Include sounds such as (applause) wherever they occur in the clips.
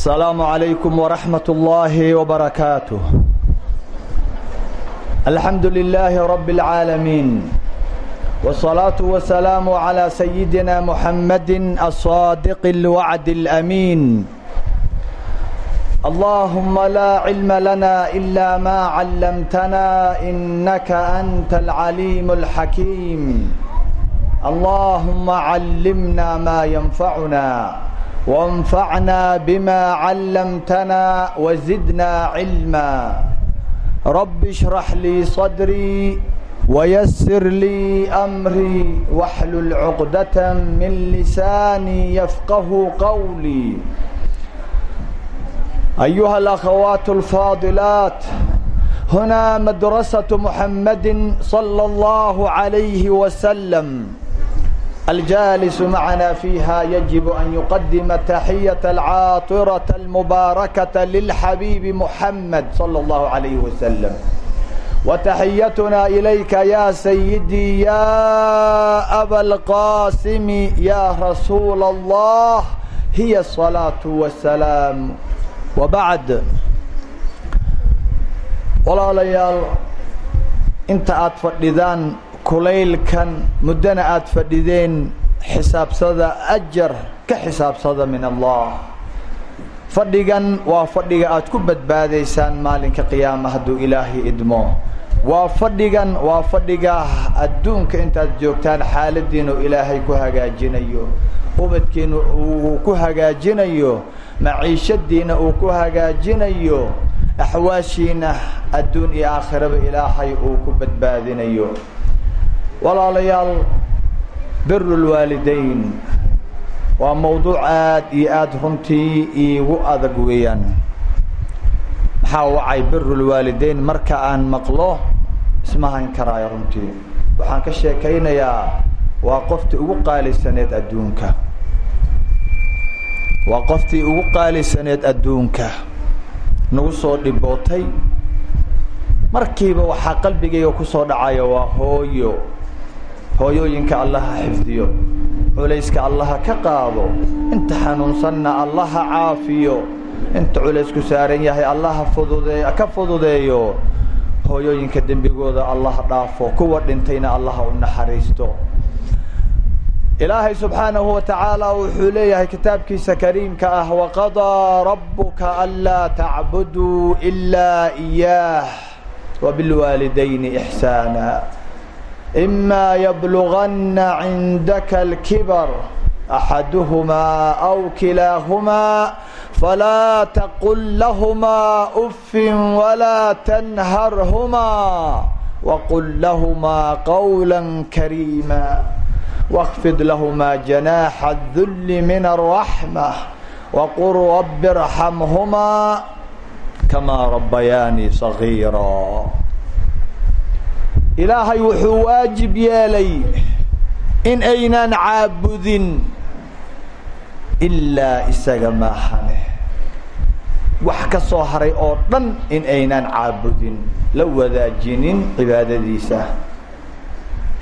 السلام عليكم ورحمة الله وبركاته الحمد لله رب العالمين والصلاة والسلام على سيدنا محمد الصادق الوعد الأمين اللهم لا علم لنا إلا ما علمتنا إنك أنت العليم الحكيم اللهم علمنا ما ينفعنا وانفعنا بما علمتنا وزدنا علما رب اشرح لي صدري ويسر لي أمري واحلل عقدة من لساني يفقه قولي أيها الأخوات الفاضلات هنا مدرسة محمد صلى الله عليه وسلم الجالس معنا فيها يجب أن يقدم تحية العاطرة المباركة للحبيب محمد صلى الله عليه وسلم وتحيتنا إليك يا سيدي يا أبا القاسم يا رسول الله هي الصلاة والسلام وبعد walaalayaal inta aad fadhidaan kulaylkan muddana aad fadhideen xisaabsada ajar ka xisaabsada min allah. Fadhigan waa fadhiga aad ku badbaadaysaan maalinka qiyaama hadduu ilaahay idmo. Waa fadhigan waa fadhiga adduunka intaad joogtaan xaaladiinu ilaahay ku hagaajinayo. Ubadkiinu uu ku hagaajinayo. Maciishadiina uu ku hagaajinayo. Axwaashiina adduun iyo aakhiraba ilaahay uu ku badbaadinayo walaalayaal biru lwaalidayn waa mawduuc aad iyo aada runtii iigu adag weeyaan. Maxaa wacay biru lwaalidayn marka aan maqlo? Ismahan karaayo runtii. Waxaan ka sheekaynayaa waa qoftii ugu qaalisaneed adduunka. Waa qoftii ugu qaalisaneed adduunka. Nagu soo dhibootay. Markiiba waxaa qalbigayga ku soo dhacaya waa hooyo hooyooyinka allaha xifdiyo. Culayska allaha ka qaado. Inta xanuunsanna allaha caafiyo. Inta culaysku saaran yahay allaha fududee ka fududeeyo. Hooyooyinka dembigooda allaha dhaafo. Kuwa dhintayna allaha u naxariisto. Ilaahay subxaanahu wa tacaala wuxuu leeyahay kitaabkiisa kariimka ah waqadaa rabuka anlaa tacbuduu ilaa iyaah wabilwaalidayni ixsaana imaa yabluganna cindaka alkibar axaduhumaa aw kilaahumaa falaa taqul lahumaa uffin walaa tanharhumaa waqul lahumaa qawla kariima واkfid لهma جناح الذل من الرحمة وqل رب ارحمهma كmا ربياني صغيرا ilaahay wuxuu waajib yeelay in aynaan caabudin ilaa isaga maahane. Wax ka soo haray oo dhan in aynaan caabudin la wadaajinin cibaadadiisa.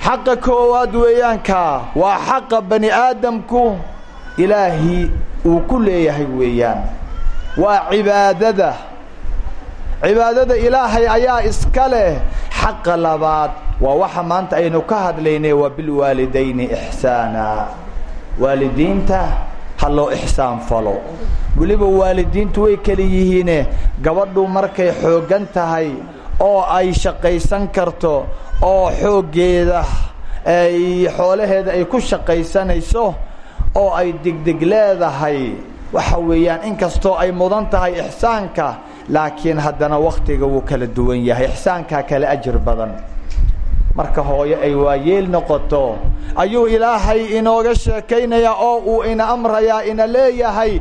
Xaqa koowaad weeyaankaa waa xaqa bani aadamku ilaahii uu ku leeyahay weeyaan. Waa cibaadada. Cibaadada ilaahay ayaa iska leh xaqa labaad waa waxa maanta aynu ka hadlaynay waa bilwaalidayni ixsaana. Waalidiinta ha loo ixsaan falo. Weliba waalidiintu way keli yihiine gabadhu markay xooggan tahay oo ay shaqaysan karto oo xooggeeda ay xoolaheeda ay ku shaqaysanayso oo ay degdeg leedahay waxa weeyaan inkastoo ay mudan tahay ixsaanka laakiin haddana wakhtiga wuu kala duwan yahay. Ixsaankaa kala ajir badan. Marka hooyo ay waayeel noqoto ayuu ilaahay inooga sheekaynayaa oo uu ina amrayaa ina leeyahay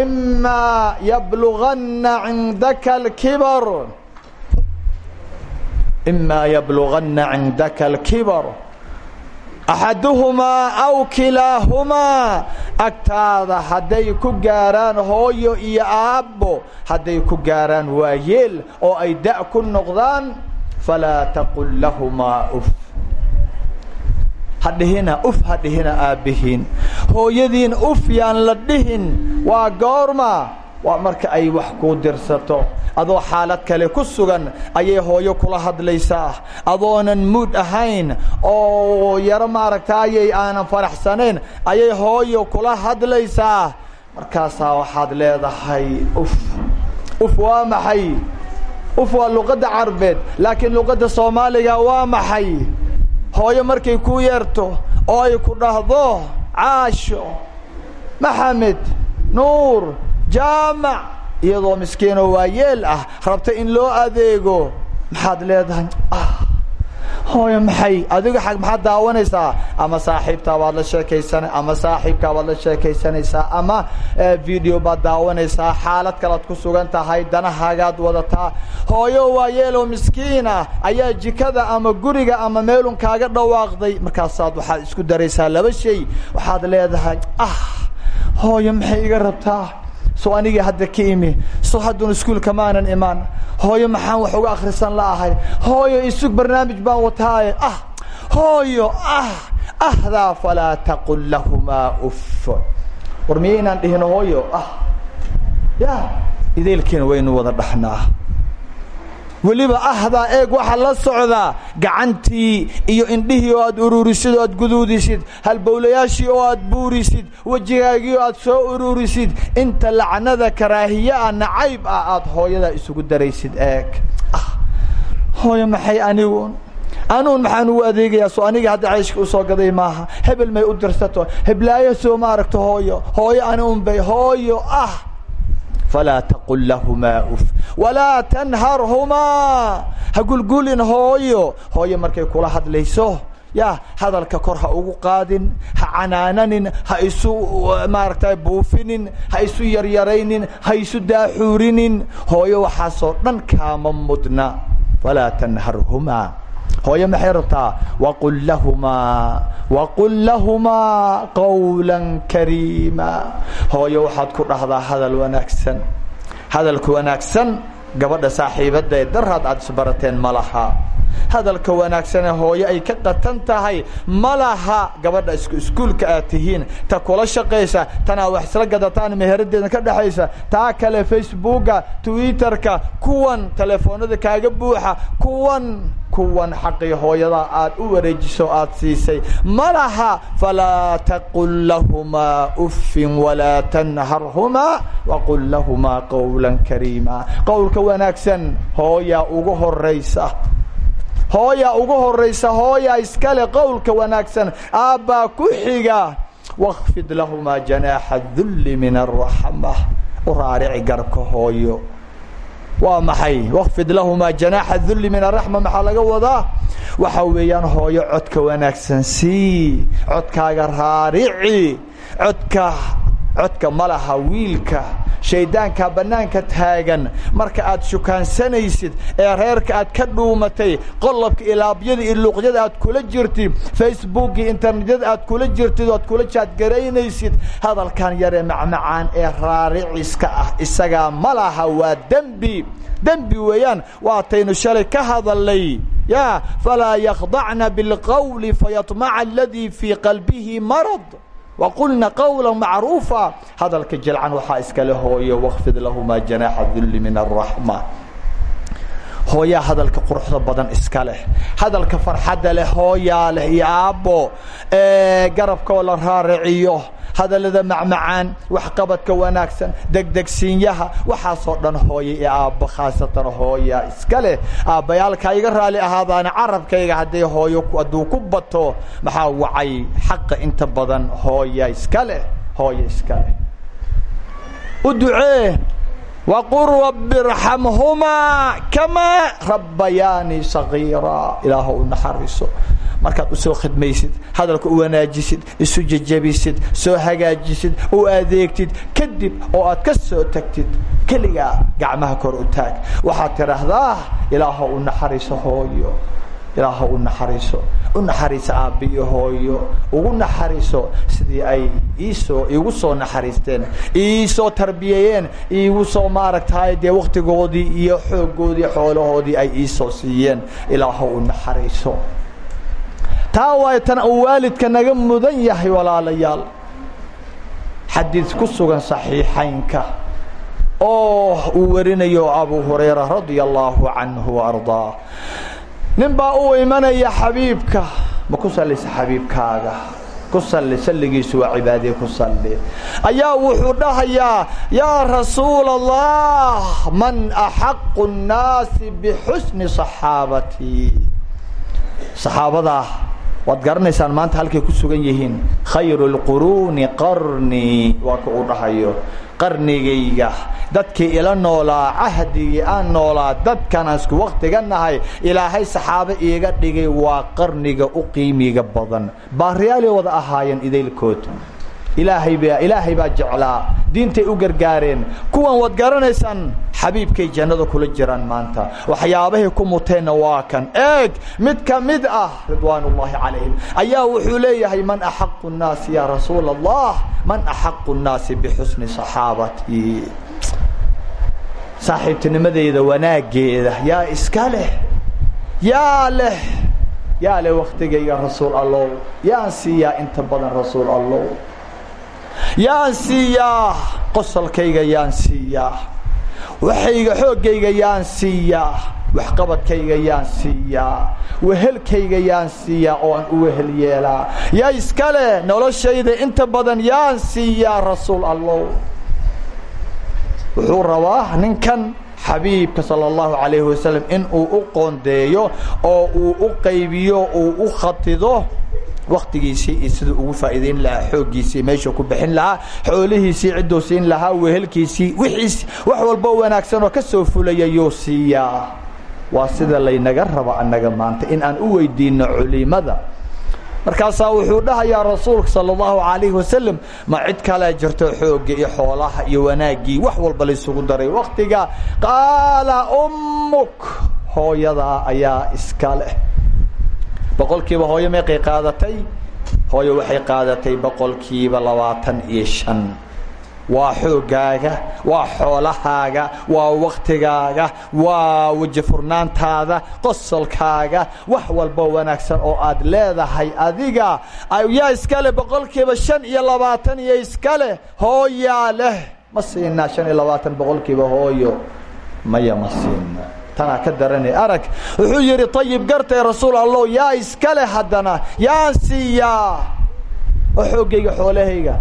imaa yabluganna cindaka alkibar. Imaa yabluganna cindaka alkibar axaduhumaa aw kilaahumaa agtaada hadday ku gaaraan hooyo iyo aabbo hadday ku gaaraan waayeel oo ay da' ku noqdaan falaa taqul lahumaa uf hadhihina uf hadhihina aabbihiin hooyadiin uf yaan la dhihin waa goorma waa marka ay wax kuu dirsato adoo xaalad kale ku sugan ayay hooyo kula hadlaysaa. Adoonan muud ahayn oo yaro maaragtaayay aanan faraxsanayn ayay hooyo kula hadlaysaa. Markaasaa waxaad leedahay uf uf waa maxay? Uf waa luqadda carbeed laakiin luqadda soomaaliga waa maxay? Hooyo markay ku yeerto oo ay ku dhahdo caasho maxamed nuur jaamac iyadoo miskiinoo waayeel ah rabta in loo adeego. Maxaad leedahay? Hooyo maxay? Adiga ag maxaad daawanaysaa? Ama saaxiibtaa baad la sheekaysana ama saaxiibkaa baad la sheekaysanaysaa? Ama video baad daawanaysaa? Xaalad kalead ku sugan tahay danahaagaad wadataa? Hooyo waayeeloo miskiin ah ayaa jikada ama guriga ama meelun kaaga dhawaaqday. Markaasaad waxaad isku daraysaa laba shay. Waxaad leedahay? Ah. Hooyo maxay iga rabtaa soo anigii hadda ka imi. Soo haddun iskuulka maanan imaan. Hooyo maxaan wax uga akhrisan la'ahay hooyo isug barnaamij baan wataaye ah hooyo ah ahdaa falaa taqul lahumaa uff war miya inaan dhihino hooyo? Ah ya ideelkiina waynu wada dhaxnaa weliba ahdaa eeg waxaa la socdaa gacantii iyo indhihii oo aad ururisid oo aad guduudisid halbowlayaashii oo aad buurisid wejigaagii oo aad soo ururisid inta lacnada karaahiyaa nacayb ah aad hooyadaa isugu daraysid eeg. Ah hooyo maxay anigu? Anuun maxaan ugu adeegayaa soo aniga hadda cayshka u soo gaday maaha. Hebel may u dirsato heblaayo soo ma aragto hooyo. Hooyo ani unbay hooyo ah falaa taqul lahumaa uf walaa tanharhumaa ha gulgulin hooyo hooyo markay kula hadlayso ya hadalka kor ha ugu qaadin ha canaananin ha isu maaragtay buufinin ha isu yaryaraynin ha isu daaxuurinin hooyo waxaasoo dhan kaama mudna falaa tanharhumaa hooyo maxay rabtaa waqul lahumaa waqul lahumaa qawla kariima hooyo waxaad ku dhahdaa hadal wanaagsan. Hadalka wanaagsan gabadha saaxiibadda ee daraad aad isbarateen hadalka wanaagsanee hooyo ay ka qatan tahay. Ma laha gabadha iskuulka aad tihiin. Ta kula shaqaysa tanaa wax isla gadataan meheradeeda ka dhexaysa taa kale facebooka twitterka kuwan telefoonada kaaga buuxa kuwan kuwan xaqii hooyada aad u wareejiso aad siisay. Ma laha falaa taqul lahumaa uffin walaa tanharhumaa waqul lahumaa qawla kariima qowlka wanaagsan hooyaa ugu horaysa hooyaa ugu horaysa hooyaa iskale qowlka wanaagsan aabbaa ku xiga. Wakfid lahumaa janaaxa dulli min araxma u raarici hooyo. Waa maxay? Wakfid lahumaa janaaxa dulli min araxma maxaa laga wadaa? Waxa weeyaan hooyo codka wanaagsan sii. Codkaaga raarici. Codka codka ma laha wiilka shayddaanka bannaanka taagan. Marka aad shukaansanaysid ee reerka aad ka dhuumatay qolobka ilaabyada iyo luuqyada aad kula jirtid facebookii internetyada aad kula jirtid oad kula jaadgaraynaysid hadalkan yaree macmacaan ee raariciska ah isagaa ma laha waa dembi. Dembi weeyaan waataynu shalay ka hadalnay. Ya falaa yakhdacna bilqawli fayaطmaca aladii fii qalbihi marad waqulna qawla macruufa hadalka jilcan waxaa iskale hooyo wakfid lahumaa janaaxa dulli min araxma hooyaa hadalka quruxda badan iska leh hadalka farxadda leh hooyaa leh iyo aabbo garabkoo la raariciyo hadallada macmacaan waxqabadka wanaagsan degdegsiinyaha waxaasoo dhan hooya iyo aabbo khaasatan hooya iska leh. Aabbayaalka iga raali ahaadaana carabkayga hadday hooyo hadduu ku bato maxaa wacay xaqa inta badan hooya iska leh hooya iska leh. U ducee waqul rabbi irxamhumaa kamaa rabbayaani sagiira ilaaho u naxariiso markaad u soo khidmaysid hadalka u wanaajisid isu jejabisid soo hagaajisid u adeegtid kadib oo aad ka soo tagtid keligaa gacmaha kor u taag. Waxaad tidhaahdaa ilaaho u naxariiso hooyo ilaaho u naxariiso u naxariiso aabbiyo hooyo ugu naxariiso sidii ay iisoo iigu soo naxariisteen iisoo tarbiyeeyeen iigu soo maaragtaay dee waktigoodii iyo xooggoodii xoolahoodii ay iisoo siiyeen. Ilaaho u naxariiso taa waay tan uu waalidka naga mudan yahay walaalayaal. Xadiid ku sugan saxiixaynka oo uu warinayo abu hurayra radia allaahu canhu ardaa. Uu imanaya xabiibka. Ma ku sallaysa xabiibkaaga? Ku salli salligiisu waa cibaadee ku salli. Ayaa wuxuu dhahayaa yaa rasuula allah man axaqu nnaasi bixusni saxaabatii saxaabadaa waad garanaysaan maanta halkay ku sugan yihiin khayru lquruuni qarnii waa ka uu dhahayo qarnigayga dadkii ila noolaa cahdigii aan noolaa dadkan isku waktiga nahay ilaahay saxaabo iiga dhigay waa qarniga u qiimiga badan. Baariyaalay wada ahaayeen idaylkood ilaahay baa ilaahay baa jeclaa. Diintay u gargaareen. Kuwan waad garanaysaan xabiibkay jannada kula jiraan maanta. Waxyaabahay ku muteenna waa kan. Eeg mid ka mid ah ridwaanullaahi calayhim. Ayaa wuxuu leeyahay man axaqu nnaasi yaa rasuula allah man axaqu nnaasi bixusni saxaabatii saaxiibtinimadeyda wanaaggeeda yaa iska leh yaa leh yaa leh wakhtigayga rasuul allow. Yaan siiyaa inta badan rasuul allow yaan siiyaa qosolkayga yaan siiyaa waxayga xooggayga yaan siiyaa waxqabadkayga yaan siiyaa wehelkayga yaan siiyaa oo aan u wehel yeelaa yaa iska leh noloshayda inta badan yaan siiyaa rasuul allow. Wuxuu rabaa ninkan xabiibka sala allahu calayhi in uu u qoondeeyo oo uu u qaybiyo uu u khatido waktigiisii iyo siduu ugu faa'iidayn lahaa xooggiisii meeshuu ku bixin lahaa xoolihiisii cidduu siin lahaa wehelkiisii wixiis wax walboo wanaagsan oo ka soo fulaya yuu waa sida laynaga raba annaga maanta in aan u weydiinno culimada. Markaasaa wuxuu dhahayaa rasuulka sala allahu calayhi wasalam ma cid kale jirto xoogga iyo xoolaha iyo wanaaggii wax walba laysugu daray. Waktiga qaala ummuk hooyadaa ayaa iska leh boqolkiiba hooyo meeqay qaadatay? Hooyo waxay qaadatay boqolkiiba labaatan iyo shan. Waa xooggaaga waa xoolahaaga waa waktigaaga waa weji furnaantaada qosolkaaga wax walbo wanaagsan oo aad leedahay adiga. Yaa iska leh boqolkiiba shan iyo labaatan iyo iska leh hooyaa leh. Ma siinaa shan iyo labaatan boqolkiiba hooyo. Maya ma siina tanaa ka daranay arag. Wuxuu yidhi ayib gartay rasuul allow yaa iska leh haddana yaan siiyaa. Oo xoolahayga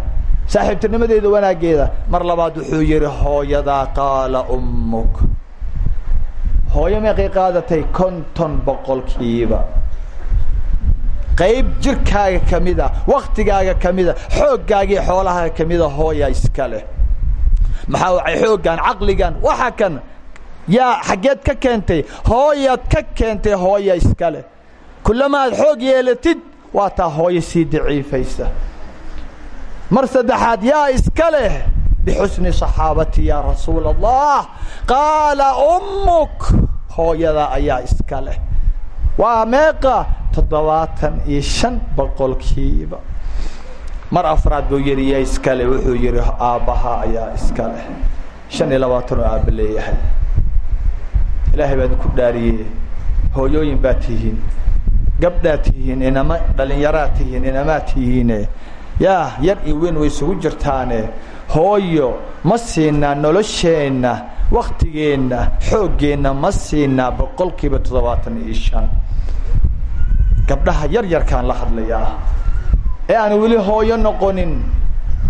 saaxiibtinimadeeda wanaaggeeda mar labaad wuxuu yidhi hooyadaa qaala ummuk. Hooyo meeqay qaadatay konton boqolkiiba. Qayb jirkaaga ka mida waktigaaga ka mida xooggaagiiyo xoolahaaga ka mida hooya iska leh. Maxaa wacay xooggan caqligan waxa kan yaa xaggeed ka keentay hooyaad ka keentay hooya iska leh. Kullama aad xoog yeelatid waa taa hooyo sii daciifaysa. Mar saddexaad yaa iska leh bixusni صaxaabati yaa rasuul allah qaala ummuk hooyada ayaa iska leh. Waa meeqa toddobaatan iyo shan boqolkiiba. Mar afraad buu yidhi yaa iska leh wuxuu yidhi aabbaha ayaa iska leh. Shan iyo labaatan oo aabba leeyahay ilaahay baad ku dhaariye hooyooyin baad tihiin. Gabdhaad tihiin inama dhalinyaraad tihiin inamaad tihiine. Yaa yar iyo weyn way isugu jirtaane. Hooyo ma siinaa nolosheenna waktigeenna xooggeenna ma siinaa boqolkiiba toddobaatan iyo shan. Gabdhaha yar yarkaan la hadlayaa. Ee aan weli hooyo noqonin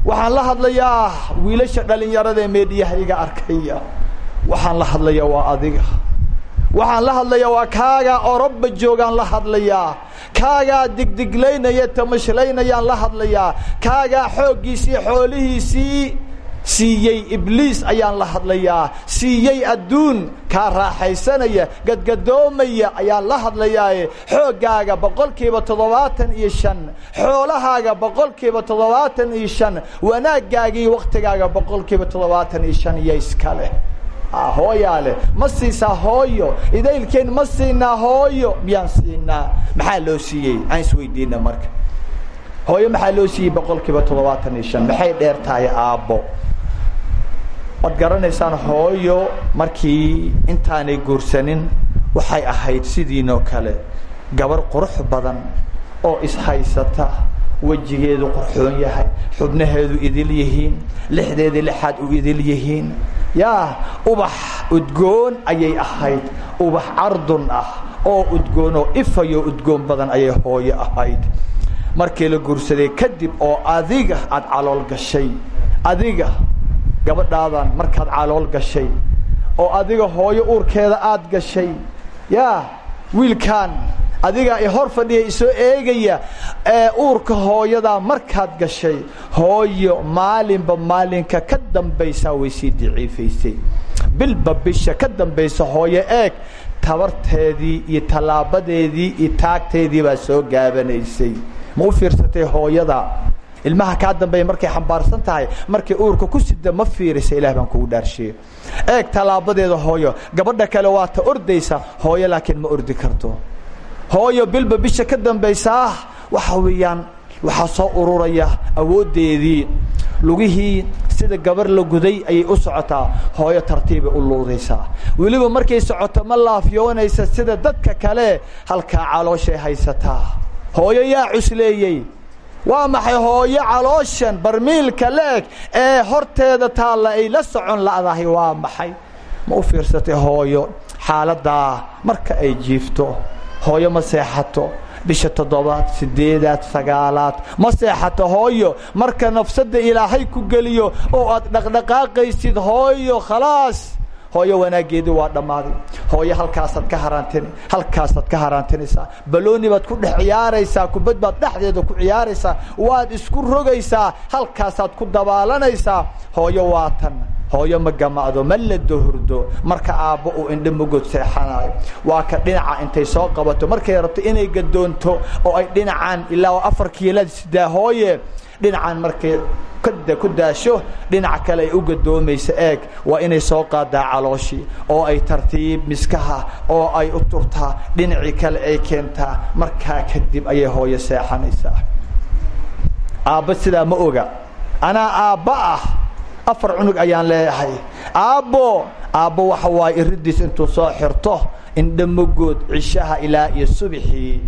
waxaan la hadlayaa wiilasha dhalinyarada ee meedhiyaha iga arkaya. Waxaan la hadlayaa waa adiga waxaan la hadlayaa waa kaagaa oroba joogaan la hadlayaa. Kaagaa digdiglaynaya tamashlaynayaan la hadlayaa. Kaagaa xooggiisii xoolihiisii siiyey ibliis ayaan la hadlayaa. Siiyey adduun kaa raaxaysanaya gadgadoomaya ayaan la hadlayaaye xooggaaga boqolkiiba toddobaatan iyo shan xoolahaaga boqolkiiba toddobaatan iyo shan wanaaggaagii waktigaaga boqolkiiba toddobaatan iyo shan iyo iska leh hooyaa leh ma siisaa hooyo idaylkeen ma siinaa hooyo miyaan siinaa maxaa loo siiyey? Aan isweydiina marka. Hooyo maxaa loo siiyey? Boqolkiiba toddobaatan iyo shan. Maxay dheer tahay aabbo? Waad garanaysaan hooyo markii intaanay guursanin waxay ahayd sidiinoo kale. Gabar qurux badan oo ishaysata wejigeedu qurxoon yahay xubnaheedu idil yihiin lixdeedii lixaad u idil yihiin yaa ubax udgoon ayay ahayd. Ubax cardun ah oo udgoon oo ifayo udgoon badan ayay hooyo ahayd. Markii la guursaday kadib oo adiga aada calool gashay adiga gabadhaadan markaad calool gashay oo adiga hooyo uurkeeda aada gashay yaa wiilkaan adiga i hor fadhiya isoo eegaya ee uurka hooyadaa markaad gashay hooyo maalinba maalinka ka dambaysaa way sii daciifaysay. Bilba bisha ka dambaysa hooyo eeg tabarteedii iyo tallaabadeedii iyo taagteedii baa soo gaabanaysay. Ma u fiirsatay hooyada? Ilmaha kaa dambeeya markay xambaarsan tahay markay uurka ku sida ma fiirisa ilaah baan kugu dhaarshiye eeg tallaabadeeda hooyo gabadha kale waa ta ordaysa hooyo laakiin ma ordi karto hooyo bilba bisha ka dambaysaa waxa weeyaan waxaa soo ururaya awooddeedii lugihii sida gabar la guday ayay u socotaa hooyo tartiibay u luudaysaa weliba markay socoto ma laafyoonaysa sida dadka kale halkaa calooshay haysataa hooyo yaa cusleeyey. Waa maxay hooyo calooshan barmiilka la-eg ee horteeda taalla ay la socon la'dahay? Waa maxay? Ma u fiirsatay hooyo? Xaaladdaa marka ay jiifto hooyo ma seexato. Bisha toddobaad sideedaad sagaalaad. Ma seexato hooyo. Marka nafsadda ilaahay ku geliyo oo aad dhaqdhaqaaqaysid hooyo khalaas. Hooyo wanaaggeedii waa dhammaaday. Hooyo halkaasaad ka haraantini halkaasaad ka haraantinaysaa balooni baad ku dhex ciyaaraysaa kubad baad dhexdeeda ku ciyaaraysaa. Waad isku rogaysaa halkaasaad ku dabaalanaysaa. Hooyo waa tan hooyo ma gama'do ma la dohurdo marka aabbo uu indho mugod seexanayo. Waa ka dhinaca intay soo qabato. Markay rabto inay gadoonto oo ay dhinacaan ilaa afar sidaa hooye dhinacan markay ku daasho dhinaca kale ay u gadoomaysa eeg waa inay soo qaadaa calooshii oo ay tartiib miskaha oo ay u turtaa. Dhinacii kale ay keentaa. Markaa kadib ayay hooyo seexanaysaa. Aabbo sidaa ma oga. Anaa aabba ah afar cunug ayaan leeyahay. Aabbo aabbo waxa waaye iridiis intuu soo xirto indha mogood cishaha ilaa iyo subixii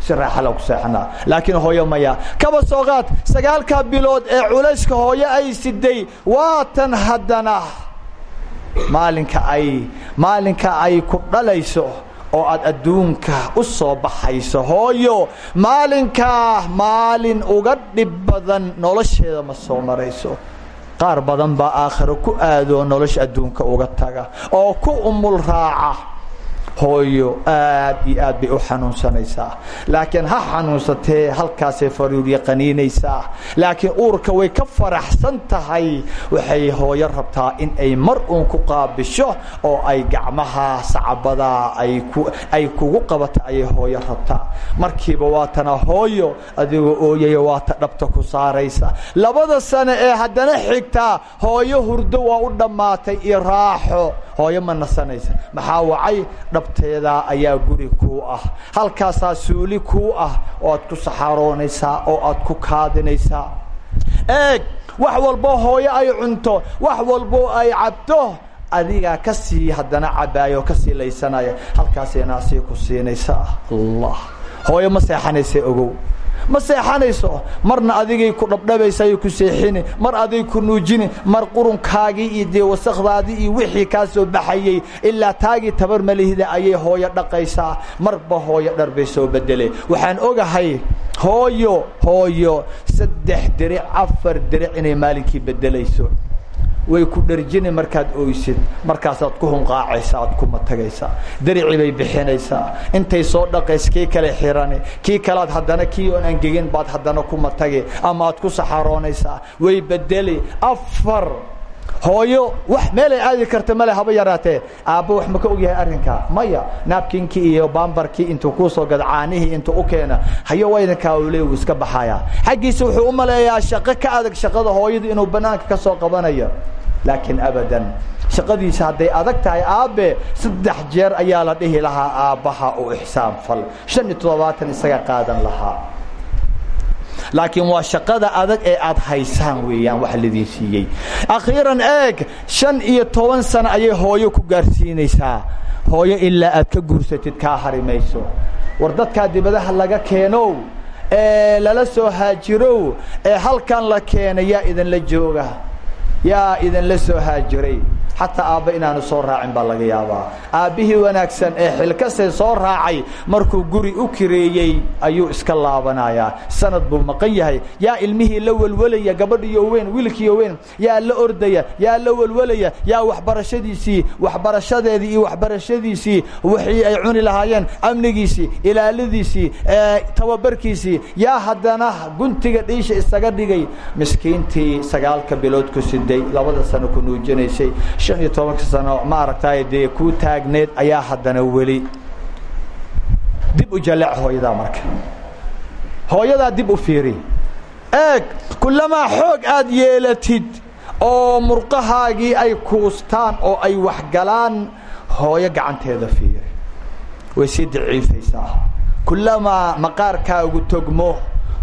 si raaxa lagu seexanaa laakiin hooyo maya kaba soo qaad. Sagaalkaa bilood ee culayska hooyo ay siday waatan haddana. Maalinka ay maalinka ay ku dhalayso oo aad adduunka u soo baxayso hooyo maalinkaa maalin uga dhib badan nolosheeda ma soo marayso qaar badan baa aakhiro ku aadoo nolosha adduunka uga taga oo ku umul raaca hooyo aad iyo aad bay u xanuunsanaysaa. Laakiin ha xanuunsatee halkaasay faruurya qaniinaysaa laakiin uurka way ka faraxsan tahay. Waxay hooyo rabtaa in ay mar uun ku qaabisho oo ay gacmaha sacabadaa ay kugu qabata ayay hooyo rabtaa. Markiiba waatana hooyo adigoo ooyaya waata dhabta ku saaraysa. Labada sano ee haddana xigtaa hooyo hurdo waa u dhammaatay iyo raaxo. Hooyo ma nasanaysa. Maxaa wacay dhabteedaa ayaa guri kuu ah. Halkaasaa suuli kuu ah oo aad ku saxaaroonaysaa oo aad ku kaadinaysaa eeg wax walbo hooyo ay cunto wax walbo ay cabto adigaa ka sii haddana cabaayo ka sii laysanaya halkaasay naasii ku siinaysaa allah. Hooyo ma seexanaysa ogow ma seexanayso? Marna adigay ku dhabdhabaysaay ku seexini. Mar aday ku nuujini. Mar qurunkaagii iyo dee wasakdaadii iyo wixii kaa soo baxayey ilaa taagii tabar malihida ayay hooyo dhaqaysaa. Marba hooyo dhar bay soo bedelay waxaan ogahay hooyo hooyo saddex diric afar diric inay maalinkii bedelayso way ku dharjini markaad oysid markaasaad ku hunqaacaysa aad kuma tagaysaa daricii bay bixinaysaa. Intay soo dhaqays kii kale xirani kii kalead haddana kii oon angegin baad haddana kuma tagi ama aad ku saxaroonaysaa way bedeli afar hooyo wax meelay aadi karta male haba yaraatee. Aabbo wax ma ka ogyahay arrinkaa maya naabkinkii iyo baambarkii intuu kuu soo gada caanihii intuu u keena hayo waydinkaa ule wuu iska baxayaa xaggiisa wuxuu u maleeyaa shaqo ka adag shaqada hooyada inuu bannaanka ka soo qabanayo. Laakiin abadan shaqadiisa hadday adag tahay aabbe saddex jeer ayaa la dhihi lahaa aabbaha u ixsaan fal. Shan iyo toddobaatan isaga qaadan lahaa laakiin waa shaqada adag ee aad haysaan weeyaan wax ladin siiyey. Akhiiran eeg shan iyo toban sano ayay hooyo ku gaarsiinaysaa. Hooyo ilaa aad ka guursatid kaa hari mayso war dadkaa dibadaha laga keenow ee lala soo haajirow ee halkan la keenay yaa idinla jooga. Yaa idinla soo haajiray xataa aabba inaanu soo raacin baa laga yaabaa. Aabbihii wanaagsan ee xilkasee soo raacay markuu guri u kireeyey ayuu iska laabanayaa sanad buu maqan yahay. Yaa ilmihii la welwelaya gabadhiyo weyn wiilkiiyo weyn yaa la ordaya yaa la welwelaya yaa waxbarashadiisii waxbarashadeedii iyo waxbarashadiisii wixii ay cuni lahaayeen amnigiisii ilaaladiisii tababarkiisii yaa haddana guntiga dhiisha isaga dhigay. Miskiintii sagaalka bilood ku siday labada sano ku nuujinaysay shan iyo tobanka sano ma aragtaay dee kuu taagneed ayaa haddana weli dib u jaleec hooyadaa marka. Hooyadaa dib u fiiri. Eeg kullamaa xoog aad yeelatid oo murqahaagii ay kuustaan oo ay waxgalaan hooyo gacanteeda fiiri. Way sii daciifaysaa. Kullamaa maqaarkaagu togmo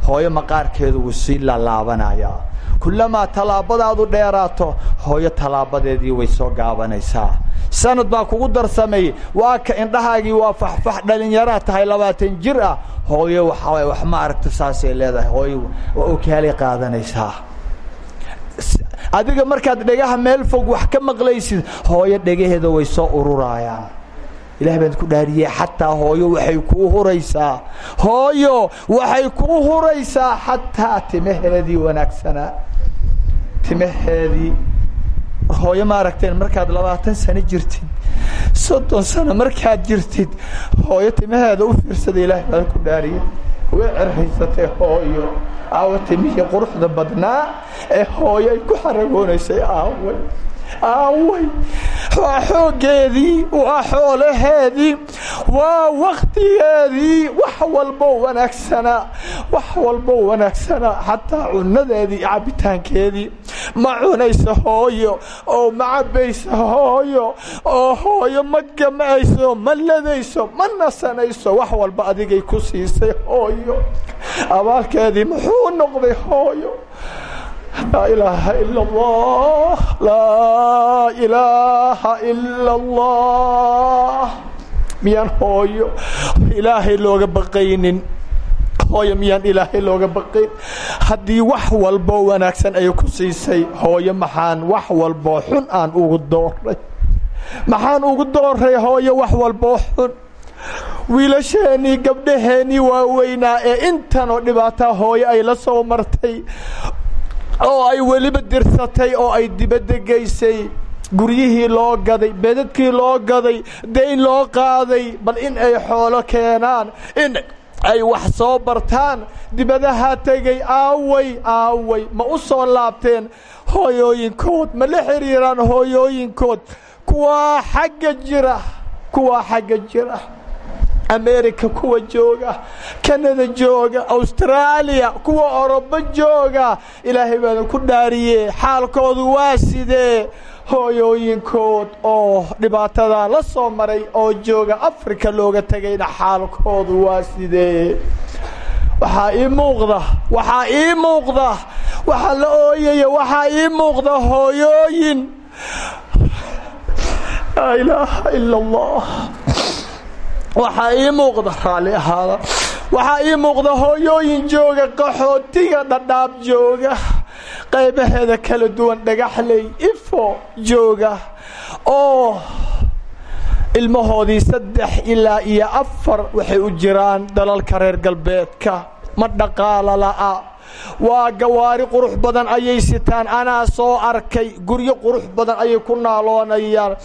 hooyo maqaarkeedu wuu sii laalaabanayaa kullamaa tallaabadaadu dheeraato hooyo tallaabadeedii way soo gaabanaysaa. Sanad baa kugu darsamay waa ka indhahaagii waa faxfax dhalinyaraa tahay labaatan jir ah. Hooyo waxaa wax ma aragto saasay leedahay hooyo waa okaalay qaadanaysaa. Adiga markaad dhegaha meel fog wax ka maqlaysid hooyo dhegaheeda way soo ururaayaan ilaah baan ku dhaariyey xataa hooyo waxay kuu huraysaa. Hooyo waxay kuu huraysaa xataa timaheedii wanaagsanaa timaheedii. Hooyo ma aragteen markaad labaatan sano jirtid soddon sano markaad jirtid hooyo timaheeda u fiirsada ilaah baan ku dhaariyey way cerhaysatay hooyo. Aawa timihii quruxda badnaa ee hooyo ay ku xaragoonaysay aaway aaway waa xooggeedii waa xoolaheedii waa waktigeedii wax walbo wanaagsanaa wax walbo wanaagsanaa xataa cunadeedii cabitaankeedii ma cunayso hooyo oo ma cabayso hooyo oo hooyo ma gamayso ma ladayso ma nasanayso wax walba adigay ku siisay hooyo. Abaalkeedii muxuu noqday hooyo laa ilaaha ila allah laa ilaaha ila allah miyaan hooyo? Ilaahay looga baqaynin. Hooyo miyaan ilaahay looga baqayn? Haddii wax walboo wanaagsan ay ku siisay hooyo maxaan wax walboo xun aan ugu dooray maxaan ugu dooray hooyo wax walboo xun? Wiilasheenii gabdhaheennii waaweynaa ee intanoo dhibaataa hooyo ay la soo martay oo ay weliba dirsatay oo ay dibadda geysay. Guryihii loo gaday bedadkii loo gaday dayn loo qaaday bal in ay xoolo keenaan in ay wax soo bartaan. Dibadaha tegay aaway aaway ma u soo laabteen hooyooyinkood ma la xidhiiraan hooyooyinkood. Kuwaa xagga jira kuwaa xagga jira america kuwa jooga canada jooga austraaliya kuwa orobo jooga. Ilaahay baana ku dhaariye xaalkoodu waa sidee? Hooyooyinkood oo dhibaatadaa la soo maray oo jooga africa looga tegayna xaalkoodu waa sidee? Waxaa ii muuqda waxaa ii muuqda waxaa la ooyaya waxaa ii muuqda hooyooyin. Laa ilaaha ila waxaa ii muuqda raalli ahaada. Waxaa ii muuqda hooyooyin jooga qaxootiga dhadhaab jooga qaybaheeda kala duwan dhagaxley ifo jooga oo ilmahoodii saddex ilaa iyo afar waxay u jiraan dalalka reer galbeedka. Ma dhaqaalo la'a waa gawaari qurux badan ayay sitaan. Anaa soo arkay guryo qurux badan ayay ku naaloonayaan.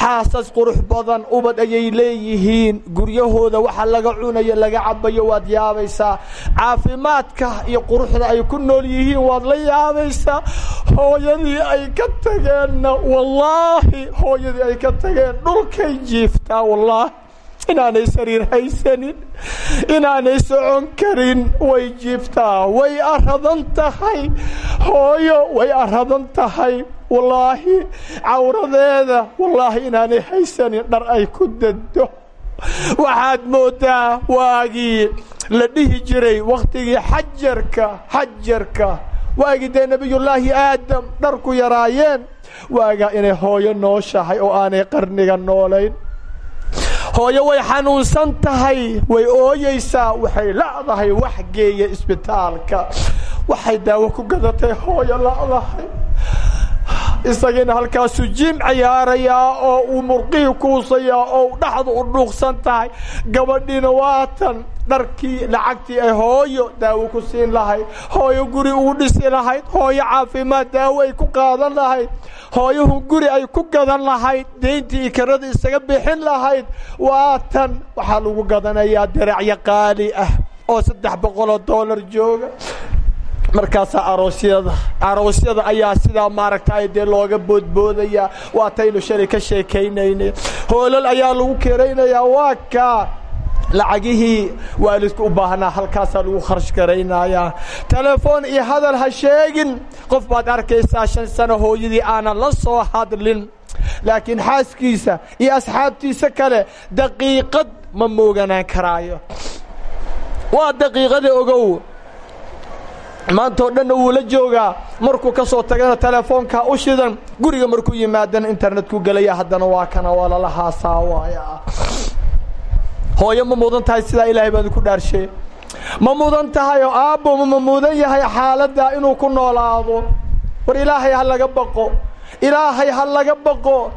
Xaasas qurux badan ubad ayay leeyihiin. Guryahooda waxa laga cunayo laga cabayo waad yaabaysaa. Caafimaadka iyo quruxda ay ku nool yihiin waad la yaabaysaa. Hooyadii ay ka tageenna wallaahi hooyadii ay ka tageen dhulkay jiiftaa wallaahi inaanay sariir haysanin inaanay socon karin way jiiftaa way aradan tahay. Hooyo way aradan tahay. Wallaahi cawradeeda wallaahi inaanay haysanin dhar ay ku dado waxaad moodaa waagii la dhihi jiray wakhtigii xajarka xajarka. Waagii dee nebiyullaahi aadam dharku yaraayeen. Waagaa inay hooyo nooshahay oo aanay qarniga noolayn hooyo way xanuunsan tahay way ooyeysaa waxay la'dahay wax geeya isbitaalka. Waxay daawo ku gadatay hooyo la'dahay isagiina halkaasuu jiim ciyaarayaa oo uu murqihii kuusayaa oo dhaxdu u dhuuqsan tahay. Gabadhiina waatan dharkii lacagtii ay hooyo daawo ku siin lahayd hooyo guri ugu dhisi lahayd hooyo caafimaad daawo ay ku qaadan lahayd hooyuhu guri ay ku gadan lahayd deyntii ikarada isaga bixin lahayd. Waatan waxaa lagu gadanayaa diracyo qaali ah oo saddex boqoloo doolar jooga markaasaa aroosyada aroosyada ayaa sidaa maaragtay dee looga boodboodayaa. Waataynu shalay ka sheekaynaynay hoolal ayaa lagu keraynayaa waa kaa lacagihii waalidku u baahnaa. Halkaasaa lagu kharash garaynayaa telefoon iyo hadal ha sheegin. Qof baad arkaysaa shan sano hooyadii aanan la soo hadlin. Laakiin xaaskiisa iyo asxaabtiisa kale daqiiqad ma mooganaan karaayo. Waa daqiiqada ogow maantao dhanna wuu la joogaa. Markuu ka soo tagana telefoonkaa u shidan guriga markuu yimaadana internetku gelaya haddana waa kana waa lala haasaawaya hooyo ma mudan tahay sidaa ilaahay baan ku dhaarshe ma mudan tahay oo aabbo ma mudan yahay xaaladdaa inuu ku noolaado. War ilaahay ha laga baqo. Ilaahay ha laga baqo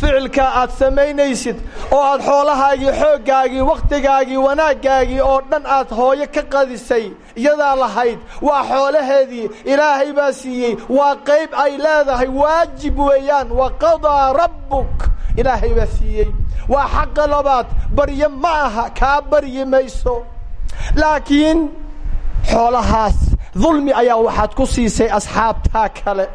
ficilkaa aad samaynaysid oo aad xoolahaagii xooggaagii wakhtigaagii wanaaggaagii oo dhan aad hooyo ka qadisay iyadaa lahayd waa xoolaheedii ilaahay baa siiyey waa qayb ay leedahay waajib weeyaan wa qadaa rabbuk ilaahay baa siiyey. Waa xaqa labaad baryo ma aha kaa baryi mayso. Laakiin xoolahaas dulmi ayaa waxaad ku siisay asxaabtaa kale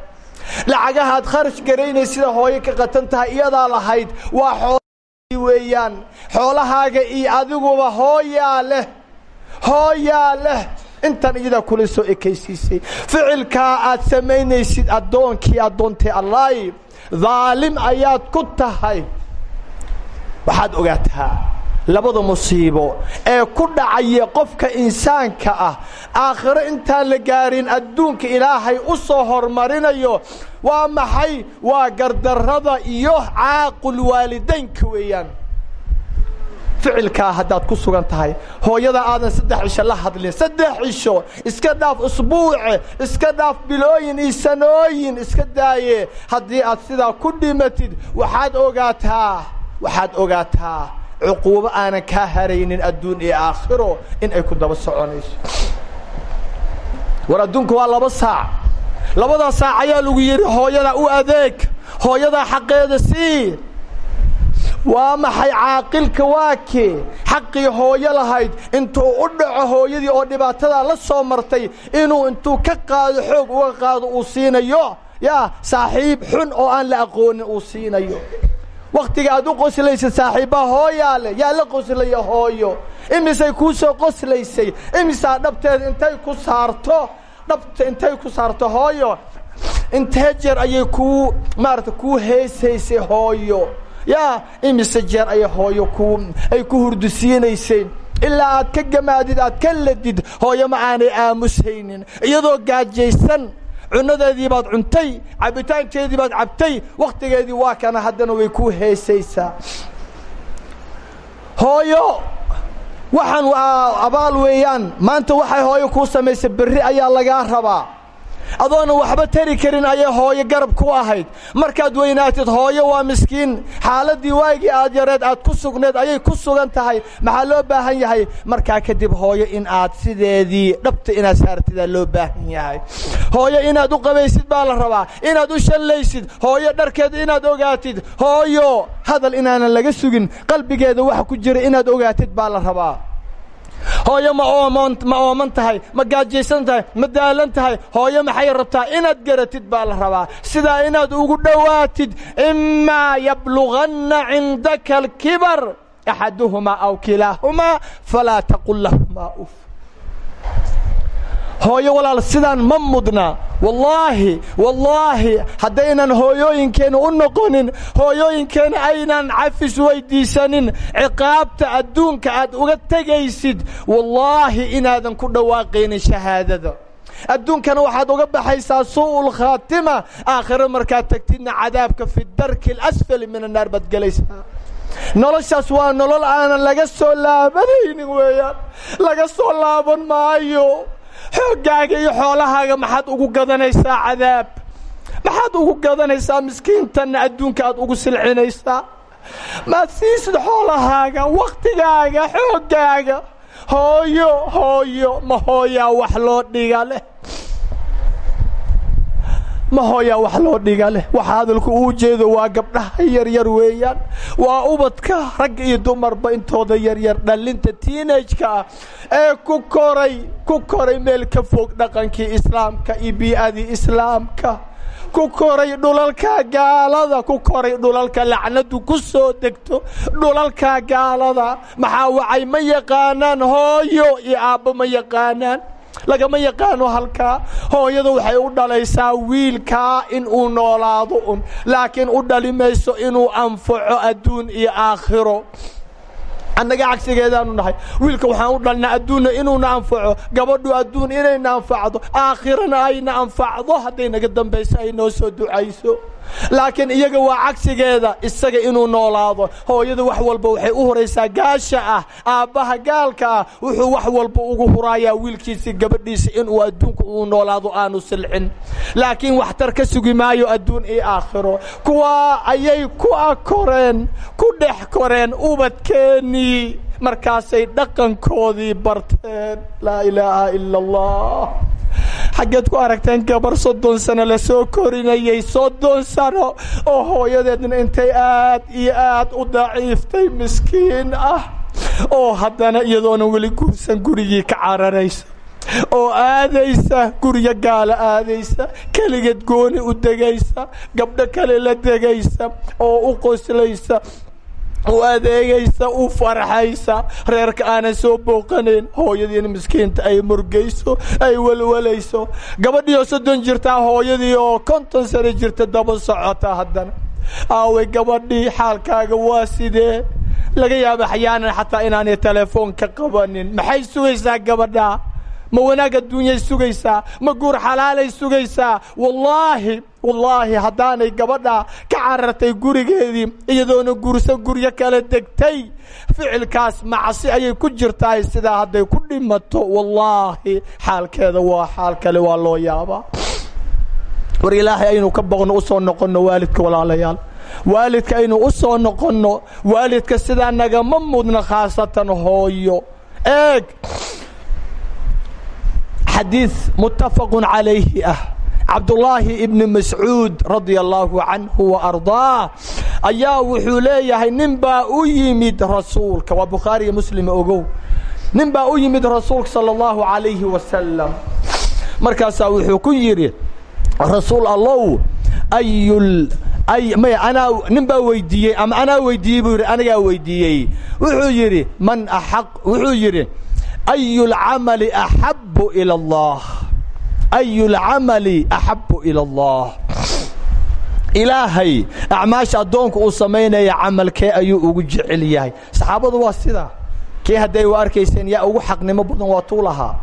lacagahaad kharash garaynay sida hooyo ka qatan tahay iyadaa lahayd waa xoolahii weeyaan. Xoolahaaga iyo adiguba hooyaa leh hooyaa leh. Intan iyadaa kula soo ekaysiisay. Ficilkaa aad samaynaysid addoonkii addoontay allaahi daalim ayaad ku tahay. Waxaad ogaataa labada musiibo ee ku dhacaya qofka insaanka ah. Aakhiro intaan la gaarin adduunka ilaahay u soo hormarinayo. Waa maxay? Waa gardarrada iyo caaqul waalidaynka weeyaan. Ficilkaa haddaad ku sugan tahay. Hooyada aadan saddex cisho la hadlin. Saddex cisho. Iska dhaaf usbuuce iska dhaaf bilooyin iyo sanooyin iska daaye. Haddii aad sidaa ku dhimatid waxaad ogaataa waxaad ogaataa cuquubo aanan kaa haraynin adduun iyo aakhiro in ay ku daba soconayso. War adduunku waa laba saac. Labadaa saac ayaa lagu yidhi hooyadaa u adeeg hooyadaa xaqeeda sii. Waa maxay caaqilka waa kee? Xaqii hooyo lahayd intuu u dhaco hooyadii oo dhibaatadaa la soo martay inuu intuu ka qaado xoog uga qaado uu siinayo? Yaa saaxiib xun oo aan la aqoonin uu siinayo wakhtiga aad u qoslaysid saaxiibbaa hooyaa leh yaa la qoslaya hooyo. Imisay kuu soo qoslaysay imisaa dhabteeda intay ku saarto dhabta intay ku saarto hooyo. Intee jeer ayay kuu maarata kuu heesaysay hooyo. Yaa imise jeer ayay hooyo ku ay ku hurdusiinaysay. Ilaa aad ka gamaadid aad ka ladid hooyo ma aanay aamusaynin. Iyadoo gaajaysan cunadeedii baad cuntay cabitaankeedii baad cabtay wakhtigeedii waa kana haddana way kuu heesaysaa. Hooyo waxaan waa abaal weeyaan. Maanta waxay hooyo kuu samaysay berri ayaa lagaa rabaa adoona waxba tari karin ayay hooyo garab ku ahayd. Markaad weynaatid hooyo waa miskiin. Xaaladdii waagii aad yareed aad ku sugneed ayay ku sugan tahay. Maxaa loo baahan yahay? Markaa kadib hooyo in aad sideedii dhabta inaad saartidaa loo baahan yahay. Hooyo inaad u qabaysid baa la rabaa. Inaad u shallaysid hooyo dharkeeda inaad ogaatid. Hooyo hadal inaanan laga sugin qalbigeeda waxa ku jira inaad ogaatid baa la rabaa hooyo ma oomoon ma ooman tahay ma gaajaysan tahay ma daalan tahay. Hooyo maxay rabtaa inaad garatid baa la rabaa. Sidaa inaad ugu dhowaatid imaa yabluganna cindaka alkibar axaduhumaa aw kilaahumaa falaa taqul lahumaa uf hooyo walaal sidaan ma mudna. Wallaahi wallaahi haddaynan hooyooyinkeenna u noqonin hooyooyinkeenna aynan cafis weyddiisanin ciqaabta adduunka aad uga tegaysid wallaahi inaadan ku dhawaaqaynin shahaadada. Adduunkana waxaad uga baxaysaa suu'ul khaatima aakhiro markaad tagtidna cadaabka fi darki alasfali min annaar baad gelaysaa. Noloshaas waa nolol aanan laga soo laabanaynin weeyaan. Laga soo laaban maayo xooggaaga iyo xoolahaaga maxaad ugu gadanaysaa cadaab. Maxaad ugu gadanaysaa miskiintanna adduunka aad ugu silcinaysaa. Maad siisid xoolahaaga wakhtigaaga xooggaaga? Hooyo hooyo ma hooyaa wax loo dhiga leh ma hooyaa wax loo dhiga leh? Waxa hadalku uu jeedo waa gabdhaha yaryar weeyaan. Waa ubadka rag iyo dumarba intooda yaryar dhallinta tiinajka ah ee ku koray ku koray meel ka fog dhaqankii islaamka iyo bii'adii islaamka. Ku koray dhulalka gaalada ku koray dhulalka lacnadu ku soo degto. Dhulalka gaalada maxaa wacay ma yaqaanaan? Hooyo iyo aabbo ma yaqaanaan lagama yaqaano halkaa hooyada waxay u dhalaysaa wiilkaa in uu noolaado un laakiin u dhali mayso inuu anfaco adduun iyo aakhiro. Annaga cagsigeedaanu nahay wiilka waxaan u dhalnaa adduunna inuuna anfaco gabadhu adduun inayna anfacdo aakhirana ayna anfacdo hadday naga dambayso ay noo soo ducayso laakiin iyaga waa cagsigeeda isaga inuu noolaado. Hooyada wax walba waxay u horaysaa gaasha ah aabbaha gaalka ah. Wuxuu wax walba ugu huraayaa wiilkiisi gabadhiisa inuu adduunka uu noolaado aanu silcin. Laakiin waxtar ka sugi maayo adduun iyo aakhiro. Kuwaa ayay ku akoreen ku dhex koreen ubadkeennii markaasay dhaqankoodii barteen. Laa ilaaha ila allah xaggeed ku aragteen gabar soddon sano la soo korinayay soddon sano. Oo hooyadeedna intay aad iyo aad u daciiftay miskiin ah. Oo haddana iyadoona weli guursan gurigii ka cararaysa. Oo aadaysa guryo gaala aadaysa keligeed gooni u degaysa gabdho kale la degaysa oo u qoslaysa u adeegaysa u farxaysa. Reerka aanan soo booqanayn hooyadiina miskiinta ay murgayso ay walwalayso. Gabadhiioo soddon jirtaa hooyadii oo konton sano jirta daba socota haddana. Aaway gabadhii xaalkaaga waa sidee? Laga yaaba axyaanan xataa inaanay telefoon ka qabanin. Maxay sugaysaa gabadhaa? Ma wanaag adduunyay sugaysaa? Ma guur xalaalay sugaysaa? Wallaahi wallaahi haddaanay gabadha ka carartay gurigeedii iyadoona guursa guryo kala degtay. Ficilkaas macsi ayay ku jirtaay sidaa hadday ku dhimato wallaahi xaalkeeda waa xaal kale waa loo yaabaa war ilaahay aynu ka boqno u soo noqonno waalidka walaalayaal. Waalidka aynu u soo noqonno waalidka sidaa nagama mudna khaasatan hooyo. Eeg! Xadiid muttafaqun calayhi ah cabdullaahi ibni mascuud radia allaahu canhu wa ardaah ayaa wuxuu leeyahay nin baa u yimid rasuulka. Waa bukhaariyo muslima ogow. Nin u yimid rasuulka sala allahu calayhi wasalam markaasaa wuxuu ku yidhi rasuul allow ayul ay may anaa nin baa ama anaa weydiiyey buu yidhi anigaa wuxuu yidhi man axaq wuxuu yidhi ayu lcamali axabu ila allah ayu lcamali axabu ila allah ilaahay acmaasha addoonku uu samaynaya camalkee ayuu ugu jecel yahay saxaabadu waa sidaa kii hadday u arkayseen yaa ugu xaqnimo badan waa tuu lahaa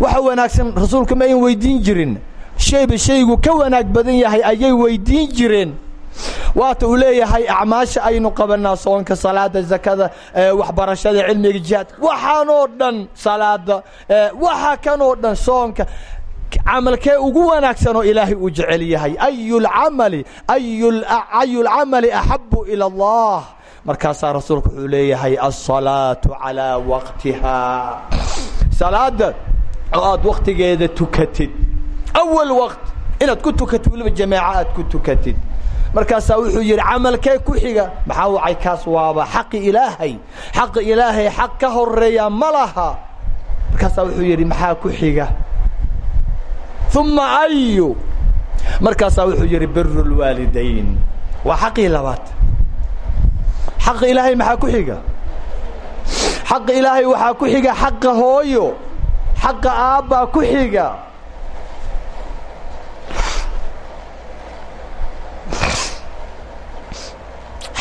waxa wanaagsan rasuulka ma ayn weydiin jirin shayba shaygu ka wanaag badan yahay ayay weydiin jireen waata uu leeyahay acmaasha aynu qabanaa soonka salaada zakada waxbarashada cilmiga jihaadka waxaanoo dhan salaada waxa kanoo dhan soonka camalkee ugu wanaagsan oo ilaahay uu jecel yahay. Ayu lcamali ayu lcamali axabu ila allah. Markaasaa rasuulku wuxuu leeyahay alsalaatu calaa waqtiha salaada oo aad waktigeeda tukatid. Awal waqt inaad ku tukatid weliba jamaaca aad ku tukatid. Markaasaa wuxuu yidhi camalkee ku xiga. Maxaa wacay kaas waaba xaqi ilaahay. Xaqi ilaahay xaq ka horreeya ma laha. Markaasaa wuxuu yidhi maxaa ku xiga uma ayu markaasaa wuxuu yidhi biru lwaalidayn waa xaqii labaad. Xaqa ilaahay maxaa ku xiga? Xaqa ilaahay waxaa ku xiga xaqa hooyo. Xaqa aabbaa ku xiga.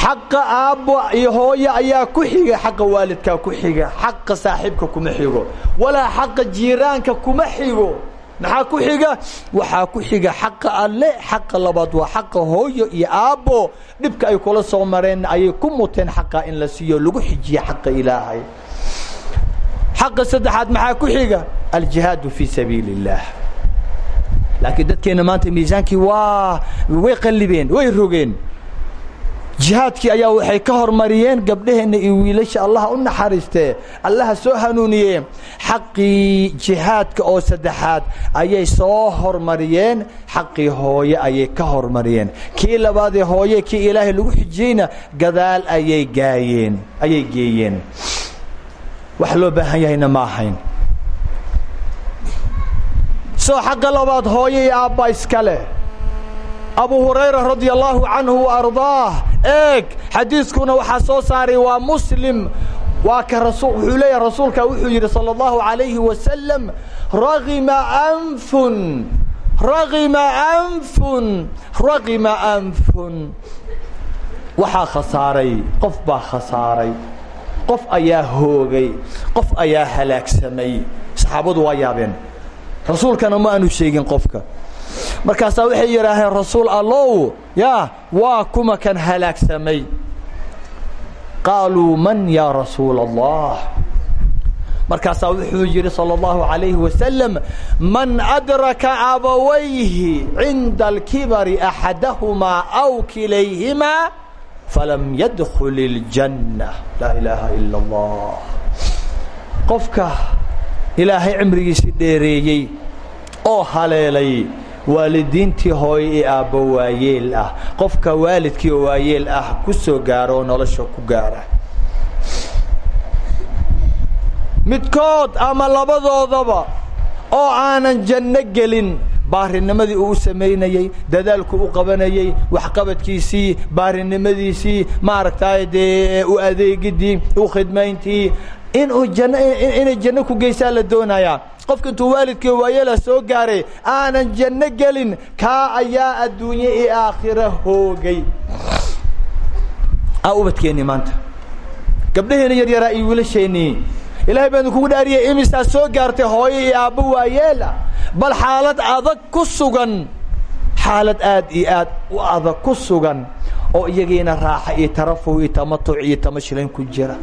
Xaqa aabbo iyo hooyo ayaa ku xiga xaqa waalidkaa ku xiga xaqa saaxiibka kuma xigo. Walaa xaqa jiiraanka kuma xigo maxaa ku xiga? Waxaa ku xiga xaqa alle xaqa labaad waa xaqa hooyo iyo aabbo. Dhibka ay kula soo mareen ayay ku muteen xaqaa in la siiyo lagu xijiya xaqa ilaahay. Xaqa saddexaad maxaa ku xiga? Aljihaadu fii sabiili اllaah laakiin dadkeenna maanta miisaankii waa way qallibeen way rogeen jihaadkii ayaa waxay ka hormariyeen gabdhaheenna iyo wiilasha allaha u naxariistee allaha soo hanuuniye xaqii jihaadka oo saddexaad ayay soo hormariyeen xaqii hooye ayay ka hormariyeen. Kii labaadee hooye kii ilaahay lagu xijiyeyna gadaal ayay gaayeen ayay geeyeen. Wax loo baahan yahayna ma ahayn. Soo xaqa labaad hooye iyo aabba iska abuu hurayra radia allaahu ardaah. Eeg xadiiskuna waxaa soo saaray waa muslim waa ka rasu wuxuu rasuulka wuxuu yidhi sala allahu calayhi wasalam ragima anfun ragima anfun ragima anfun. Waxaa khasaaray qof baa khasaaray qof ayaa hoogay qof ayaa halaagsamay. Saxaabadu waa yaabeen rasuulkana ma aanu sheegin qofka markaasaa waxay yidhaaheen rasuul allow yaa waa kuma kan halaagsamay qaaluu man yaa rasuula allah markaasaa wuxuu yidhi salى اllahu عalayhi wasalam man adraka abawayhi cinda alkibari axadahumaa aw kilayhimaa falam yadkul اljanna laa ilaaha ila اllah qofka ilaahay cimrigiisii dheereeyey oo haleelay waalidiintii hooye ee aabbo waayeel ah. Qofka waalidkii oo waayeel ah ku soo gaaro oo nolosha ku gaara. Midkood ama labadoodaba oo aanan janno gelin baarinimadii uu u samaynayey dadaalku u qabanayey waxqabadkiisii baarinimadiisii maaragtay dee u adeegidii u khidmayntii. Inuu janno inay janno ku geysaa la doonayaa. Qofka intuu waalidkii waayeela soo gaaray aanan janno gelin kaa ayaa adduunye iyo aakhira hoogay. Aa ubadkeennii maanta. Gabdhaheeni yaryaraa iyo wiilasheennii ilaahay baanu kugu dhaariyay imisaa soo gaartay hooyo iyo aabbo waayeela? Bal xaalad adag ku sugan xaalad aad iyo aad u adag ku sugan oo iyagiina raaxa iyo tarafow iyo tamatuc iyo tamashlayn ku jira.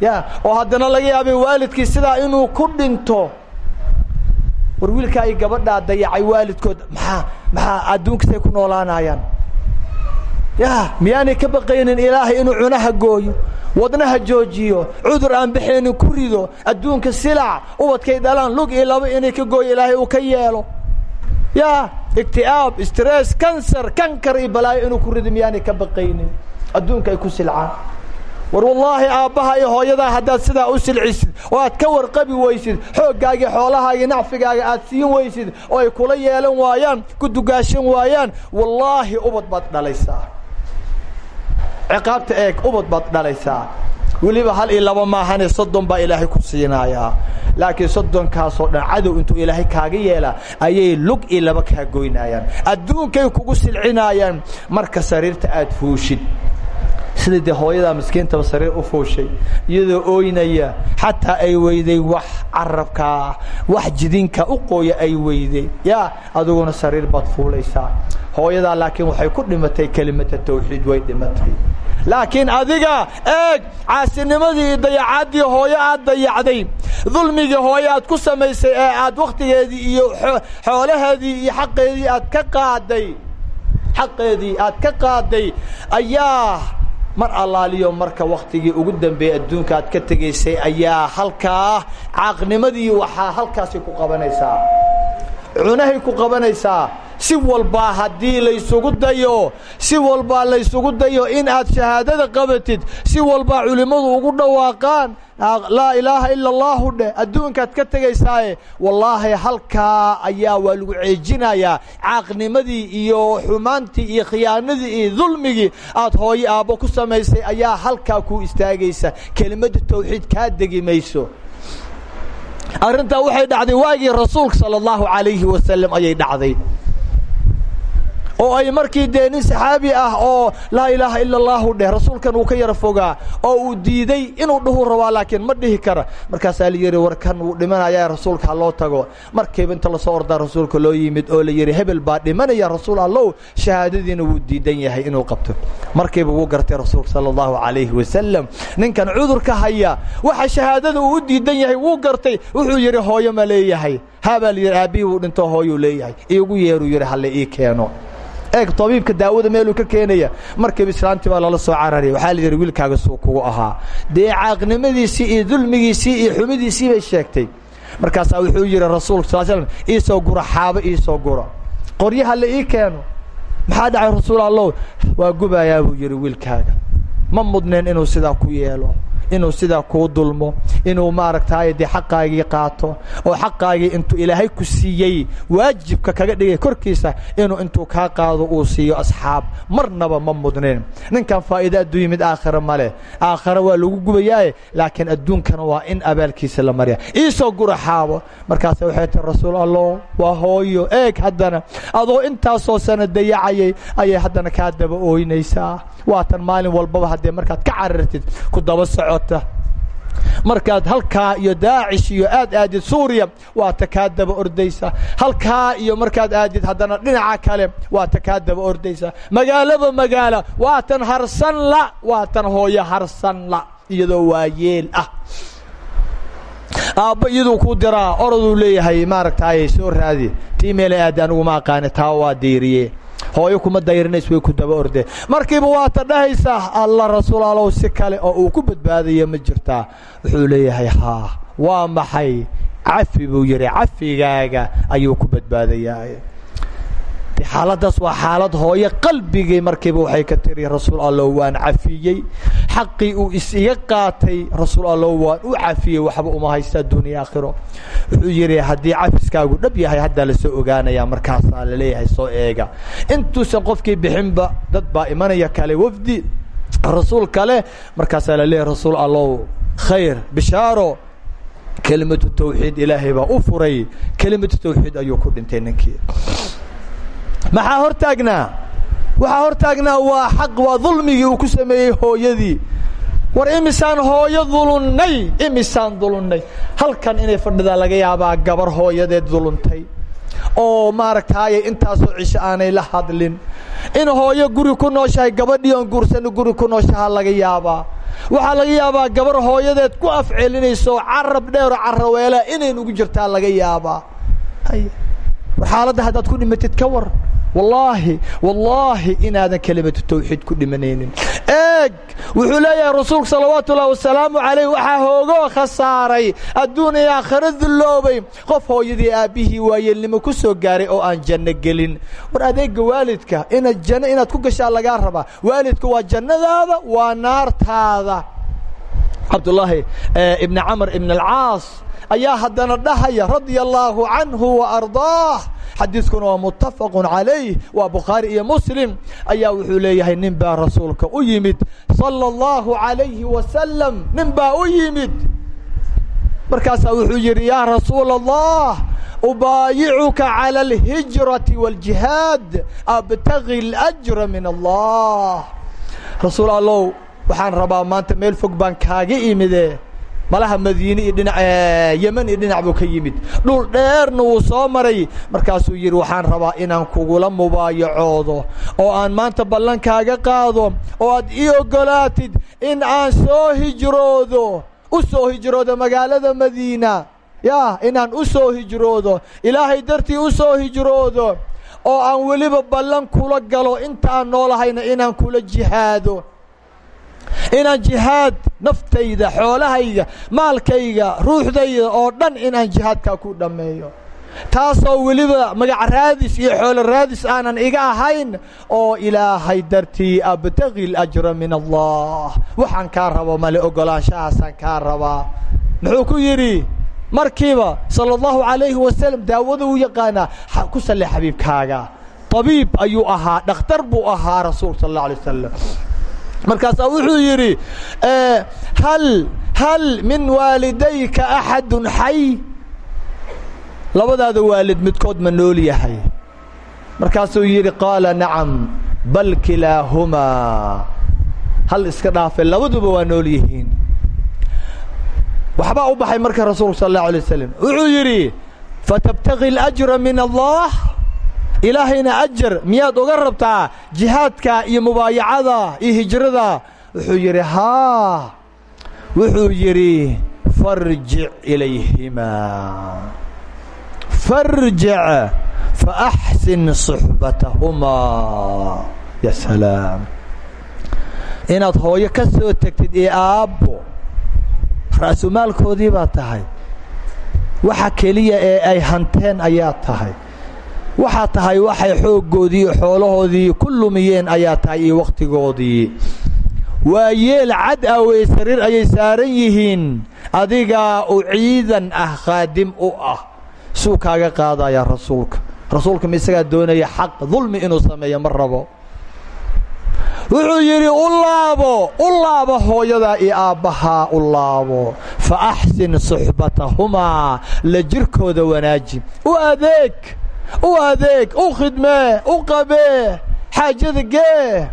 Ya oo haddana laga yaabay waalidkii sidaa inuu ku dhinto war wiilkaa iyo gabadhaa dayacay waalidkood maxaa maxaa adduunkasay ku noolaanayaan ya miyaanay ka baqaynin ilaahay inuu cunaha gooyo wadnaha joojiyo cudur aan baxaynin ku rido adduunka silac ubadkay dhalaan lug iyo laba inay ka gooyo ilaahay uu ka yeelo. Ya igti'aab stress cancer kankar iyo balaayo inuu ku rido miyaanay ka baqaynin adduunka ay ku silcaan. War wallaahi aabbaha iyo hooyadaa haddaad sidaa u silcisid oo aad ka warqabi weysid xooggaagii xoolahaaga nacfigaaga aad siin weysid oo ay kula yeelan waayaan ku dugaashan waayaan wallaahi ubad baad dhalaysaa ciqaabta eeg ubad baad dhalaysaa. Weliba hal iyo laba maahane soddon baa ilaahay ku siinayaa laakiin soddonkaasoo dhan cadow intuu ilaahay kaaga yeelaa ayay lug iyo laba kaa goynayaan. Adduunkay kugu silcinaayaan marka sariirta aad fuushid sida dee hooyadaa miskiintaba sariir u fuushay iyadoo ooynaya xataa ay weyday wax carabkaa wax jidinka u qooya ay weyday yaa adiguna sariir baad fuulaysaa. Hooyadaa laakiin waxay ku dhimatay kelimata tawxiid way dhimatay. Laakiin adiga eeg caasinimadii iyo dayacaddii hooyo aad dayacday dulmigii hooyo aad ku samaysay ee aad wakhtigeedii iyo xoolaheedii iyo xaqeedii aad ka qaaday xaqeedii aad ka qaaday ayaa mar allaaliyo marka wakhtigii ugu dambeeyey adduunka aad ka tegaysay ayaa halkaa caaqnimadii waxaa halkaasi ku qabanaysaa. Cunahay ku qabanaysaa si walbaa haddii laysugu dayo si walbaa laysugu dayo in aad shahaadada qabatid si walbaa culimmadu ugu dhawaaqaan laa ilaaha ila allaahu dheh adduunkaad ka tegaysaaye. Wallaahi halkaa ayaa waa lagu ceejinayaa caaqnimadii iyo xumaantii iyo khiyaanadii iyo dulmigii aad hooyo aabbo ku samaysay ayaa halkaa kuu istaagaysa. Kelimadda tawxiid kaa degi mayso. Arrintaa waxay dhacday waagii rasuulka sala allahu calayhi wasalam ayay dhacday oo ay markii dee nin saxaabi ah oo laa ilaaha ila allahu dheh rasuulkan uu ka yara fogaa oo uu diiday inuu dhuhu rabaa laakiin ma dhihi kara. Markaasaa la yidhi warkan wuu dhimanaya rasuulka ha loo tago. Markiiba inta la soo ordaa rasuulka loo yimid oo la yidhi hebel baa dhimanaya rasuul allow shahaadadiina wuu diidan yahay inuu qabto. Markiiba wuu gartay rasuulka sala allahu calayhi wasalam ninkan cudurka haya waxa shahaadada uu u diidan yahay wuu gartay. Wuxuu yidhi hooyo ma leeyahay. Haabaa la yidhi aabbihii wuu dhintoo hooyuu leeyahay. Iigu yeeruu yidhi halle ii keeno eeg tabiibka daawada meeluu ka keenaya. Markiiba islaantii baa lala soo cararaya waxaa la yidhi wiilkaaga suu kugu ahaa. Dee caaqnimadiisii iyo dulmigiisii iyo xumidiisii bay sheegtay. Markaasaa wuxuu yidhi rasuulka sal slm iisoo gura xaabo iisoo gura. Qoryaha la ii keeno. Maxaa dhacay rasuul allow waa gubayaa buu yidhi wiilkaaga. Ma mudneen inuu sidaa ku yeelo inuu sidaa kuu dulmo inuu maaragtaaye dee xaqaagii qaato oo xaqaagii intuu ilaahay ku siiyey waajibka kaga dhigay korkiisa inuu intuu kaa qaado uu siiyo asxaab. Marnaba ma mudneen ninkan faa'iide adduunya mid aakhira ma leh. Aakhira waa lagu gubayaaye laakiin adduunkana waa in abaalkiisa la marya iisoo gura xaabo. Markaase waxay tii rasuul allow waa hooyo. Eeg haddana adoo intaasoo sana dayacayay ayay haddana kaa daba ooynaysaa. Waatan maalin walbaba haddee markaad ka carartid ku daba socota markaad halkaa iyo daacish iyo aad aadid suuriya waa ta kaa daba ordaysa. Halkaa iyo markaad aadid haddana dhinaca kale waa ta kaa daba ordaysa. Magaalaba magaala waa tan harsanla waa tan hooyo harsanla iyadoo waayeel ah. Aabba iyaduu ku diraa oroduu leeyahay maaragtaaye soo raadi tii meela aadi aniguma aqaani taa waa diiriye hooyo kuma dayrinays way ku daba ordeen markiiba waa ta dhahaysaa alla rasuul allow si kale oo uu ku badbaadaya ma jirtaa wuxuu leeyahay haa waa maxay? Cafi buu yidhi cafigaaga ayuu ku badbaadayaa xaaladaas waa xaalad hooyo qalbigii markiiba waxay ka tiri rasuul allow waan cafiyey. Xaqii uu is-iga qaatay rasuul allow waan u cafiyey waxba uma haysta adduuniya aakhiro. Wuxuu yidhi haddii cafiskaagu dhab yahay haddaa la soo ogaanaya markaasaa la leeyahay soo eega. Intuusan qofkii bixinba dad baa imanaya kale wafdi. Rasuul kale markaasaa la leeyahay rasuul allow khayr bishaaro. Kelimatu tawxiid ilaahay baa u furay. Kelimatu tawxiid ayuu ku dhintay ninkii maxaa hor taagnaa waxaa hor taagnaa waa xaq waa dulmigii uu ku sameeyey hooyadii. War imisaan hooyo dulunnay imisaan dulunnay. Halkan inay fadhidaa laga yaabaa gabar hooyadeed duluntay. Oo maaragtaaye intaasoo cisho aanay la hadlin. In hooyo guri ku nooshahay gabadhii oon guursano guri ku nooshahaa laga yaabaa. Waxaa laga yaabaa gabar hooyadeed ku afcelinayso carab dheero carraweelaa inay nugu jirtaa laga yaabaa. War xaaladda haddaad ku dhimatid ka war wallaahi wallaahi inaadan kelimatu tawxiid ku dhimanaynin. Eeg wuxuu leeyahay rasuulku salawaatu ullahi wasalaamu calayh waxaa hoogoo khasaaray adduun iyo aakhiro dulloobay qof hooyadii aabbihii waayeelnimo ku soo gaaray oo aan janno gelin. War adeega waalidka inaad janno inaad ku gashaa lagaa rabaa. Waalidku waa jannadaada waa naartaada. Cabdullaahi ibni camr ibn alcaas ayaa haddana dhahaya radia allaahu canhu waardaah xadiidkuna waa muttafaqu calayh waa bukhaari iyo muslim ayaa wuxuu leeyahay nin baa rasuulka u yimid sala allahu calayhi wasalam nin baa u yimid markaasaa wuxuu yidhi yaa rasuula allah ubaayicuka cala alhijrati wاljihaad abtagi اlأjra min allah rasuul allow waxaan rabaa maanta meel fog baan kaaga imide malaha madiine iyo dhinac yeman iyo dhinac buu ka yimid. Dhul dheerna wuu soo maray. Markaasuu yidhi waxaan rabaa inaan kugula mubaayacoodo oo aan maanta ballankaaga qaado oo aad ii oggolaatid in aan soo hijroodo. U soo hijroodo magaalada madiina. Ya inaan u soo hijroodo. Ilaahay dartii u soo hijroodo oo aan weliba ballan kula galo. Intaan noolahayna inaan kula jihaado inaan jihaad naftayda xoolahayga maalkayga ruuxdayda oo dhan inaan jihaadkaa ku dhammeeyo taasoo weliba magac raadis iyo xoolo raadis aanan iga ahayn oo ilaahay dartii abtagi اlأjra min allah waxaan kaa rabo male ogolaanshahaasaan kaa rabaa muxuu ku yidhi markiiba salى اllahu عalayhi wasalam daawada uu yaqaanaa ku salli xabiibkaaga طabiib ayuu ahaa dhakhtar buu ahaa rasuulka sal اله alيه wasalam markaasaa wuxuu yidhi hal hal min waalidayka axadu xay? Labadaada waalid midkood ma nool yahay. Markaasuu yidhi qaala nacam bal kilaahumaa. Hal iska dhaafe labaduba waa nool yihiin. Waxbaa u baxay marka rasuulku sal allahu alay wasalam wuxuu yidhi fatabtagi اlajra min allah ilaahayna ajar miyaad uga rabtaa jihaadka iyo mubaayacada iyo hijrada wuxuu yidhi haa. Wuxuu yidhi farjic ilayhimaa farjic faaxsin suxbatahumaa ya salaam. Inaad hooyo ka soo tegtid iyo aabbo ra'sumaalkoodii baa tahay. Waxa keliya ee ay hanteen ayaa tahay waxaa tahay waxay xooggoodii xoolahoodii ku lumiyeen ayaa tahay iyo wakhtigoodii cad ah wey ayay saaran yihiin adigaa u ciidan ah khaadim u ah. Suu kaaga qaadayaa rasuulka. Rasuulka ma isagaa doonaya xaq dulmi inuu sameeyo ma wuxuu yidhi u laabo u iyo aabbahaa u fa axsin suxbatahumaa la jirkooda wanaaji. U adeeg u adeeg u khidmee u qabee xaajada gee.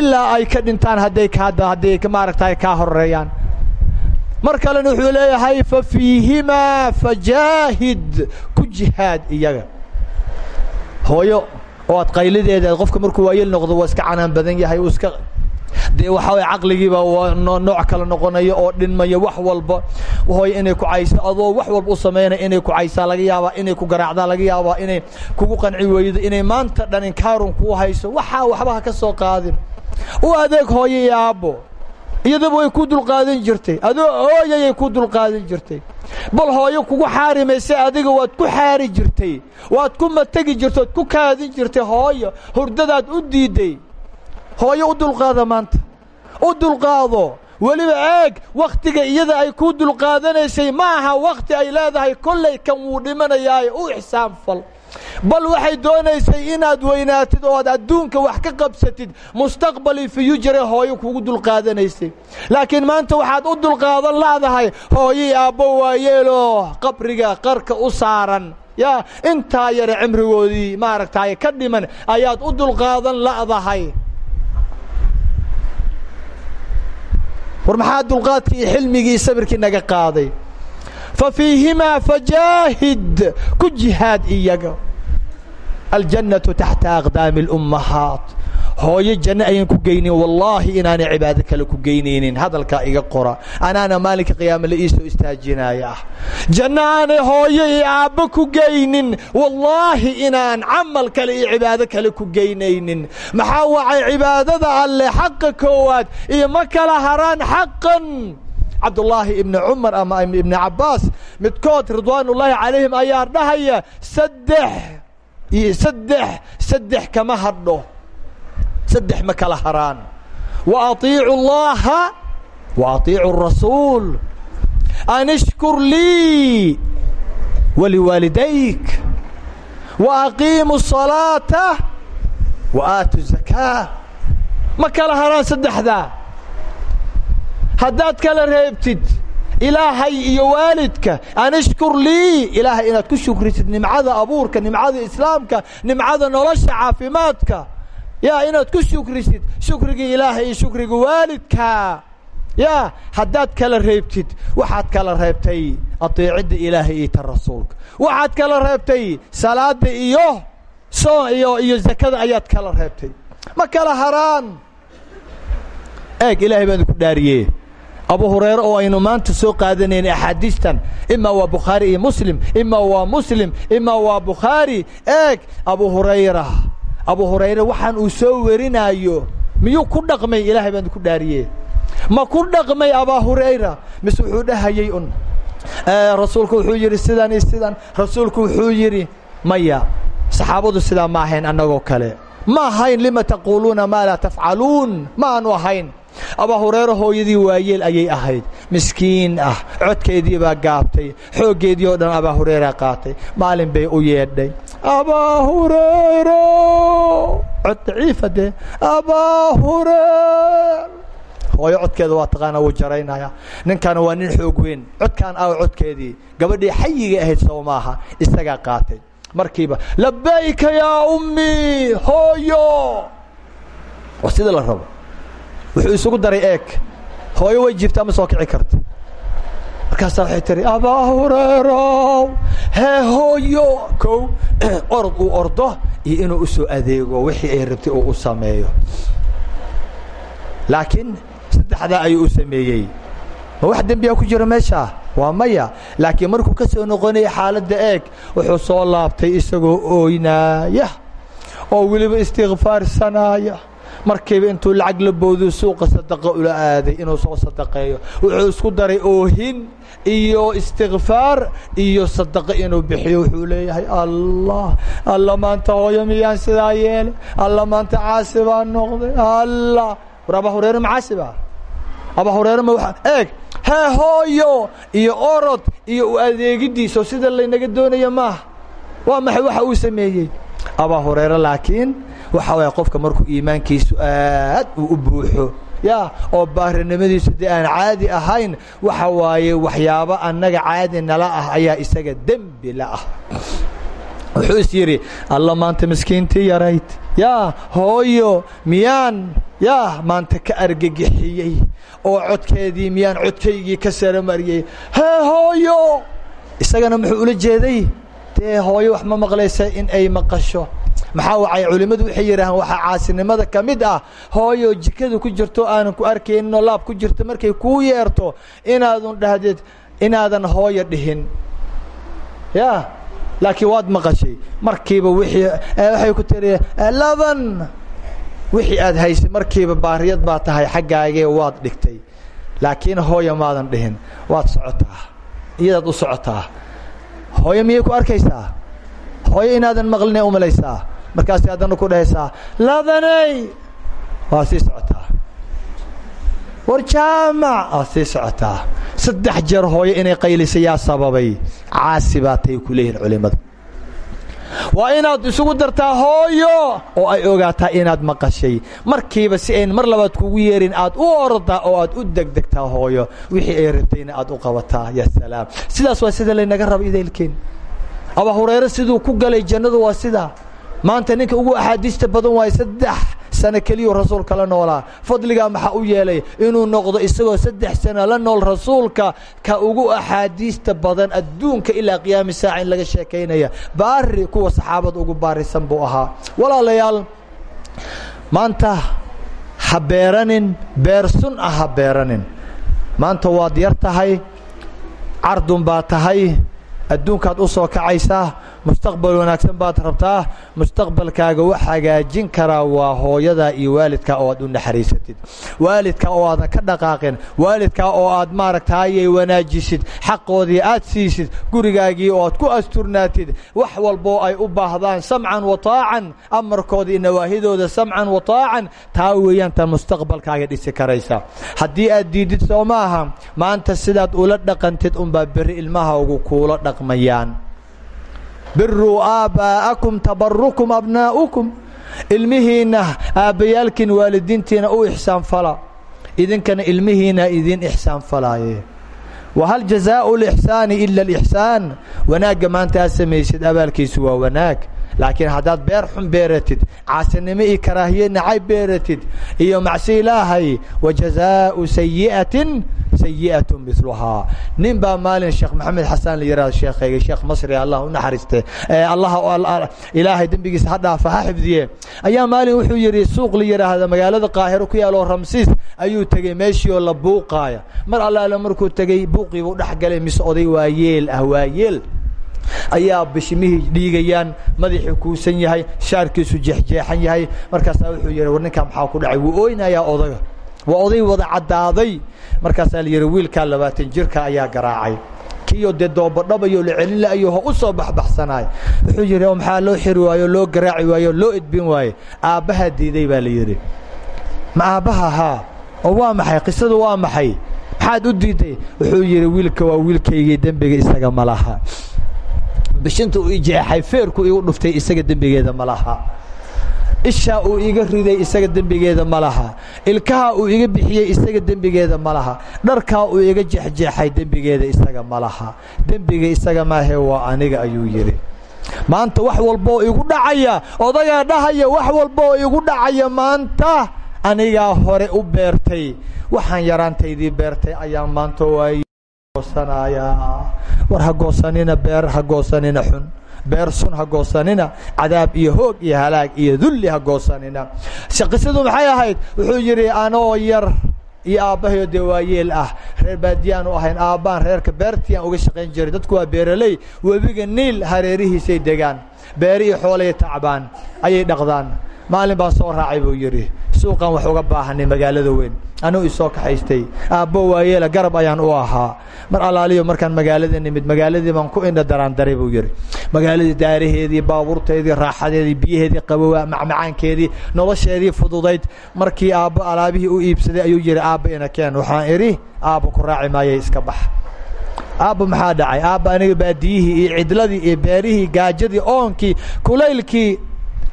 Ilaa ay ka dhintaan hadday kaada hadday maaragtay kaa horeeyaan mar kalena wuxuu leeyahay fa fiihimaa fajaahid ku jihaad iyaga. Hooyo oo aad qaylideeda qofka markuu waayel noqdo waa iska canaan badan yahay uu iska dee waxaa way caqligiiba nooc kale noqonayo oo dhinmayo wax walba. Hooyo inay ku cayso adoo wax walba u samaynaya inay ku caysaa laga yaabaa inay ku garaacdaa laga yaabaa inay kugu qanci weydo inay maanta dhan inkaarun kuu hayso waxaa waxba ha ka soo qaadin. U adeeg hooyo iyo aabbo iyadaba way ku dulqaadan jirtay. Adoo hooyayay ku dulqaadan jirtay. Bal hooyo kugu xaari mayse adiga waad ku xaari jirtay. Waad ku mategi jirtay waad ku kaadin jirtay hooyo. Hurdadaad u diidday hooyo u dulqaada maanta. U dulqaado. Weliba eeg wakhtiga iyada ay ku dulqaadanaysay ma aha wakhti ay leedahay kollay kan wuu dhimanayaaye u ixsaan fal. Bal waxay doonaysay inaad weynaatid oo aad adduunka wax ka qabsatid mustaqbali fiyujare hooyo kugu dulqaadanaysay. Laakiin maanta waxaad u dulqaadan la'dahay hooyii aabbo waayeeloo qabriga qarka u saaran. Yaa intaa yare cimrigoodii maaragtay ka dhiman ayaad u dulqaadan la'dahay war maxaa dulqaadkii iyo xilmigii sabirkii naga qaaday? Fa fiihimaa fajaahid ku jihaad iyaga. Aljannatu taxta aqdaami اlummahaat hooyo janno ayaan ku geynin wallaahi inaanay cibaado kale ku geynaynin hadalkaa iga qora. Anaana maalinka qiyaama la ii soo istaajinaya ah janno aanay hooyo iyo aabbo ku geynin wallaahi inaan camal kale iyo kale ku geynaynin maxaa wacay cibaadada alleh xaqa koowaad iyo ma kala haraan xaqan? Cabdullaahi ibni cumar ama ibni cabbaas midkood ridwaanullaahi calayhim ayaa dhahaya saddex iyo saddex saddex kama hadho saddex ma kala haraan. Wa aiicu llaha wa aiicu rasuul. An ishkur lii waliwaalidayk wa aqiimu salaata wa aatu zakaa. Ma kala haraan saddexdaa. Haddaad kala reebtid ilaahay iyo waalidka an ishkur lii ilaahay inaad ku shukrisid nimcada abuurka nimcada islaamka nimcada nolosha caafimaadka yaa inaad ku shukrisid shukrigii ilaahay iyo shukriga waalidka. Yaa haddaad kala reebtid waxaad kala reebtay ateecidda ilaahay iyo ta rasuulka waxaad kala reebtay salaada iyo soon iyo iyo zakada ayaad kala reebtay. Ma kala haraan. Eeg ilaahay baan idinku dhaariye abu hurayre oo aynu maanta soo qaadanayn axaadiistan imaa waa bukhaari iyo muslim imaa waa muslim imaa waa bukhaari. Eeg abu hurayra abu hurayre waxaan uu soo werinaayo miyuu ku dhaqmay? Ilaahay baan idinku dhaariye. Ma ku dhaqmay abaa hurayra? Mise wuxuu dhahayey un. Rasuulku wuxuu yidhi sidan iyo sidan rasuulku wuxuu yidhi maya saxaabadu sidaa ma ahayn annagoo kale. Ma ahayn lima taquuluuna maa laa tafcaluun. Ma ahayn abaa hurayre hooyadii waayeel ayay ahayd. Miskiin ah codkeedii baa gaabtay xooggeedii oo dhan abaa hurayra qaatay. Maalin bay u yeedhay. Abaa hurayro cod daciifa dee. Abaa hurayr hooyo codkeeda waa taqaanaa wuu jaraynaya ninkana waa nin xoog weyn. Codkaan aw codkeedii gabadhii xayiga ahayd soo maaha isagaa qaatay. Markiiba labayka yaa ummii hooyo! Waa sida la rabo wuxuu isugu daray eeg. Hooyo way jiibtaa ma soo kici karta markaasaa waxay tihi abaa hureerow hee hooyo kow (clears throat) orod uu ordo iyo inuu u soo adeego wixii ay rabtay uu u sameeyo. Laakiin saddexdaa ayuu u sameeyey. Ma wax dembiyaa ku jira meeshaa waa maya. Laakiin markuu ka soo noqonaya xaaladda eeg wuxuu soo laabtay isagoo ooynaaya oo weliba istikfaarsanaaya markiiba intuu lacag la booduu suuqa sadaqa ula aaday inuu soo sadaqeeyo. Wuxuu isku daray oohin iyo istikfaar iyo sadaqa inuu bixiyo. Wuxuu leeyahay allah alla maanta hooyo miyaan sidaa yeelay alla maanta caasi noqday? Allah. War abaa hureere ma caasi baa abaa hureere ma waa eeg hee hooyo iyo orod iyo u adeegidiiso sida laynaga doonaya maaha waa maxay waxa uu sameeyey? Abaa hureere laakiin waxa waaya qofka markuu iimaankiisu aad uu u buuxo. Ya oo baarinimadiisu dee aan caadi ahayn waxa waaye waxyaabo annaga caadi nala ah ayaa isaga dembi la ah. Wuxuu is yidhi alla maanta miskiintii yarayd. Yaa hooyo miyaan? Yaa maanta ka argagixiyey. Oo codkeedii miyaan codkaygii ka saramariyey hee hooyo! Isagana muxuu ula jeeday? Dee hooyo wax ma maqlaysa in ay maqasho maxaa wacay? Culimmadu waxay yidhaahaan waxaa caasinimada ka mid ah hooyo jikada ku jirto aanan ku arkayninoo laab ku jirto markay kuu yeerto inaadun dhahdeed inaadan hooyo dhihin. Ya laakiin waad maqashay. Markiiba wixii waxay ku tiri laban. Wixii aad haysay markiiba baariyad baa tahay xaggaagee waad dhigtay. Laakiin hooyo maadan dhihin waad socotaa. Iyadaad u socotaa. Hooyo miyay ku arkaysaa? Hooyo inaadan maqlinay umalaysaa markaasay haddana ku dhahaysaa labanay waa sii socotaa war jaamac waa sii socotaa saddex jeer hooyo inay qaylisa yaa sababay. Caasi baa tay ku leeyihiin culimmadu. Waa inaad isugu dartaa hooyo oo ay ogaataa inaad maqashay. Markiiba si ayn mar labaad kugu yeerin aad u ordaa oo aad u degdegtaa hooyo wixii ay rabtayna aad u qabataa ya salaam. Sidaas waa sida laynaga raba idaylkeen abaa hureyre siduu ku galay jannadu waa sidaa maanta ninka ugu axaadiista badan waaye saddex sano keliyuu rasuulka la noolaa. Fadligaa maxaa u yeelay inuu noqdo isagoo saddex sano la nool rasuulka ka ugu axaadiista badan adduunka ilaa qiyaami saaca in laga sheekaynaya. Baari kuwa saxaabada ugu baarisan buu ahaa. Walaalayaal maanta ha beeranin beer sun ah ha beeranin. Maanta waad yar tahay cardun baa tahay adduunkaad u soo kacaysaa mustaqbal wanaagsan baad rabtaa mustaqbalkaaga wax hagaajin karaa waa hooyadaa iyo waalidkaa oo aad u naxariisatid. Waalidkaa oo aadan ka dhaqaaqin waalidkaa oo aad maaragtaayay wanaajisid xaqoodii aad siisid gurigaagii oo aad ku asturnaatid wax walboo ay u baahdaan samcan wa taacan amarkooda iyo nawaahidooda samcan wa taacan taa weeyaan tan mustaqbalkaaga dhisi karaysa. Haddii aad diidid soo maaha maanta sidaad ula dhaqantid unbaa berri ilmaha ugu kuula dhaqmayaan biruu aabbaa'akum tabarukum abnaa'ukum ilmihiinna aabbayaalkiin waalidiintiina u ixsaan fala. Idinkana ilmihiina idiin ixsaan falaaye. Wahal jazaau lixsaani ila alixsaan wanaagga maanta aad samaysid abaalkiisu waa wanaag. Laakiin haddaad beer xun beeratid caasinimo iyo karaahiye nacayb beeratid iyo macsi ilaahay wa jazaau sayi'atin sayi'atu miluhaa nin baa maalin sheekh maxamed xasan la yihahdo sheekhayga sheekh masri allah u naxariiste allah ilaahay dembigiisa ha dhaafa ha xifdiye ayaa maalin wuxuu yidhi suuq la yidhaahda magaalada qaahiro ku yaalo ramsiis ayuu tegey meeshii oo la buuqaaya mar allaale markuu tegey buuqiibuu dhex galay mise oday waa yeel ah waa yeel ayaa bishimihii dhiigayaan madaxii kuusan yahay shaarkiisu jeexjeexan yahay markaasaa wuxuu yidhi war ninkaa maxaa ku dhacay wuu oynayaa odaga waa oday wada caddaaday. Markaasaa la yidhi wiilkaa labaatan jirka ayaa garaacay. Kiyo dee doobadhabayo la celin la'ayo ho u soo baxbaxsanaay. Wuxuu yidhi maxaa loo xiri waayo loo garaaci waayo loo edbin waaye? Aabbahaa diiday baa la yidhi. Ma aabbaha haa oo waa maxay? Qisadu waa maxay? Maxaad u diiday? Wuxuu yidhi wiilka waa wiilkaygii dembiga isaga ma laha. Bishinta uu ijeexay feerku igu dhuftay isaga dembigeeda ma laha ishaa uu iga riday isaga dembigeeda ma laha. Ilkaha uu iga bixiyey isaga dembigeeda ma laha. Dharkaa uu iga jeexjeexay dembigeeda isaga ma laha. Dembiga isaga maahe waa aniga ayuu yidhi. Maanta wax walboo igu dhacaya odagaa dhahaya wax walboo igu dhacaya maanta anigaa hore u beertay. Waxaan yaraantaydii beertay ayaa maanta goosanayaa. War ha goosanina beer ha goosanina xun beer sun ha goosanina cadaab iyo hoog iyo halaag iyo dulli ha goosanina. Qisadu maxay ahayd? Wuxuu yidhi anoo yar iyo aabbahayo dee waayeel ah. Reer baadiyaan u ahayn aabbaan reerka beertiiaan uga shaqayn jiray. Dadku waa beeraley. Webiga niil hareerihiisay degaan. Beeri iyo xoolay tacbaan ayay dhaqdaan maalin baan soo raacay buu yidhi suuqan wax uga baahanay magaalada weyn. Anuu isoo kaxaystay. Aabbo waayeela garab ayaan u ahaa. Mar allaaliyo markaan magaalada nimid magaaladii baan ku indha daraandaray buu yidhi. Magaaladii daaraheedii baabuurteedii raaxadeedii biyaheedii qabowa macmacaankeedii nolosheedii fududayd markii aabbo alaabihii u iibsaday ayuu yidhi aabba ina keen. Waxaan idhi aabba ku raaci maayay iska bax. Aabba maxaa dhacay? Aabba aniga baadiyihii iyo cidladii iyo beerihii gaajadii oonkii kulaylkii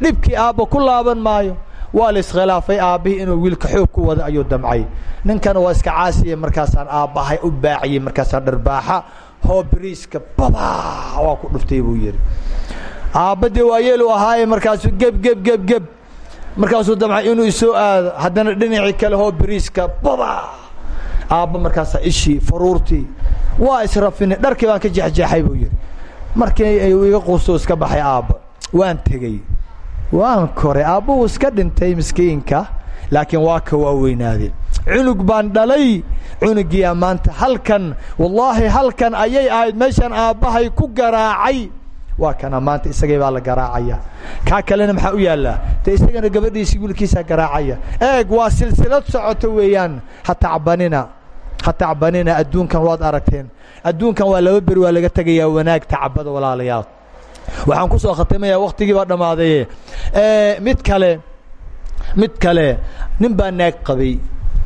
dhibkii aabba ku laaban maayo. Waa la iskhilaafay aabbihii inuu wiilka xoog ku wada ayuu damcay. Ninkan waa iska caasiya markaasaan aabbahay u baaciyey markaasaan dharbaaxa. Hoo biriiska baba waa ku dhuftay buu yidhi. Aabba dee waayeel u ahaaye markaasuu geb geb geb geb. Markaasuu damcay inuu isoo aado. Haddana dhinacii kale hoo biriiska baba aabba markaasaa ishii faruurtii waa israfine dharkii baan ka jexjeexay buu yidhi. Markii iga quusto iska baxay aabba. Waan tegey waan koray aabbuu iska dhintay miskiinka laakiin waa ka waaweynaaday cunug baan dhalay cunugiyaa maanta halkan wallaahi halkan ayay ahayd meeshaan aabbahay ku garaacay. Waa kana maanta isagay baa la garaacaya. Kaa kalena maxaa u yaallaa? Dee isagana gabadhiisii wiilkiisaa garaacaya. Eeg waa silsilad socoto weeyaan. Ha tacbanina ha tacbanina adduunkan waad aragteen. Adduunkan waa laba beri waa laga tegayaa wanaag tacbada walaalayaal waxaan ku soo khatimaya waktigii baa dhammaadaye mid kale mid kale nin baa naag qabay.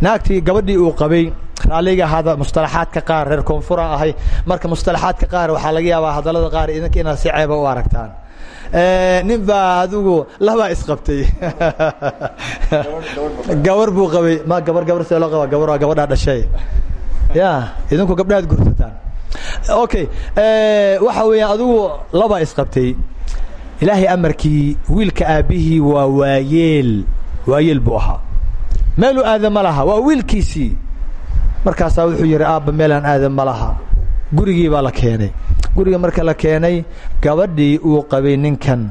Naagtii gabadhii uu qabay raalliga hada mustalaxaadka qaar reer koonfura ahay. Marka mustalaxaadka qaar waxaa laga yaabaa hadallada qaar idinka inaad si ceeba u aragtaan. Nin baa adigu labaa isqabtay (laughs) gabar buu qabay. Ma gabar gabar see loo qaba gabar waa gabadhaa dhashay. Ya idinku gabdhahaad gursataan okay waxa weeyaan adigu labaa isqabtay. Ilaahay amarkii wiilka aabbihii waa waayeel waayeel buu ahaa. Meeluu aadan ma laha waa wiilkiisii markaasaa wuxuu yidhi aabba meelaan aadan ma laha. Gurigii baa la keenay. Guriga marka la keenay gabadhii uu qabay ninkan.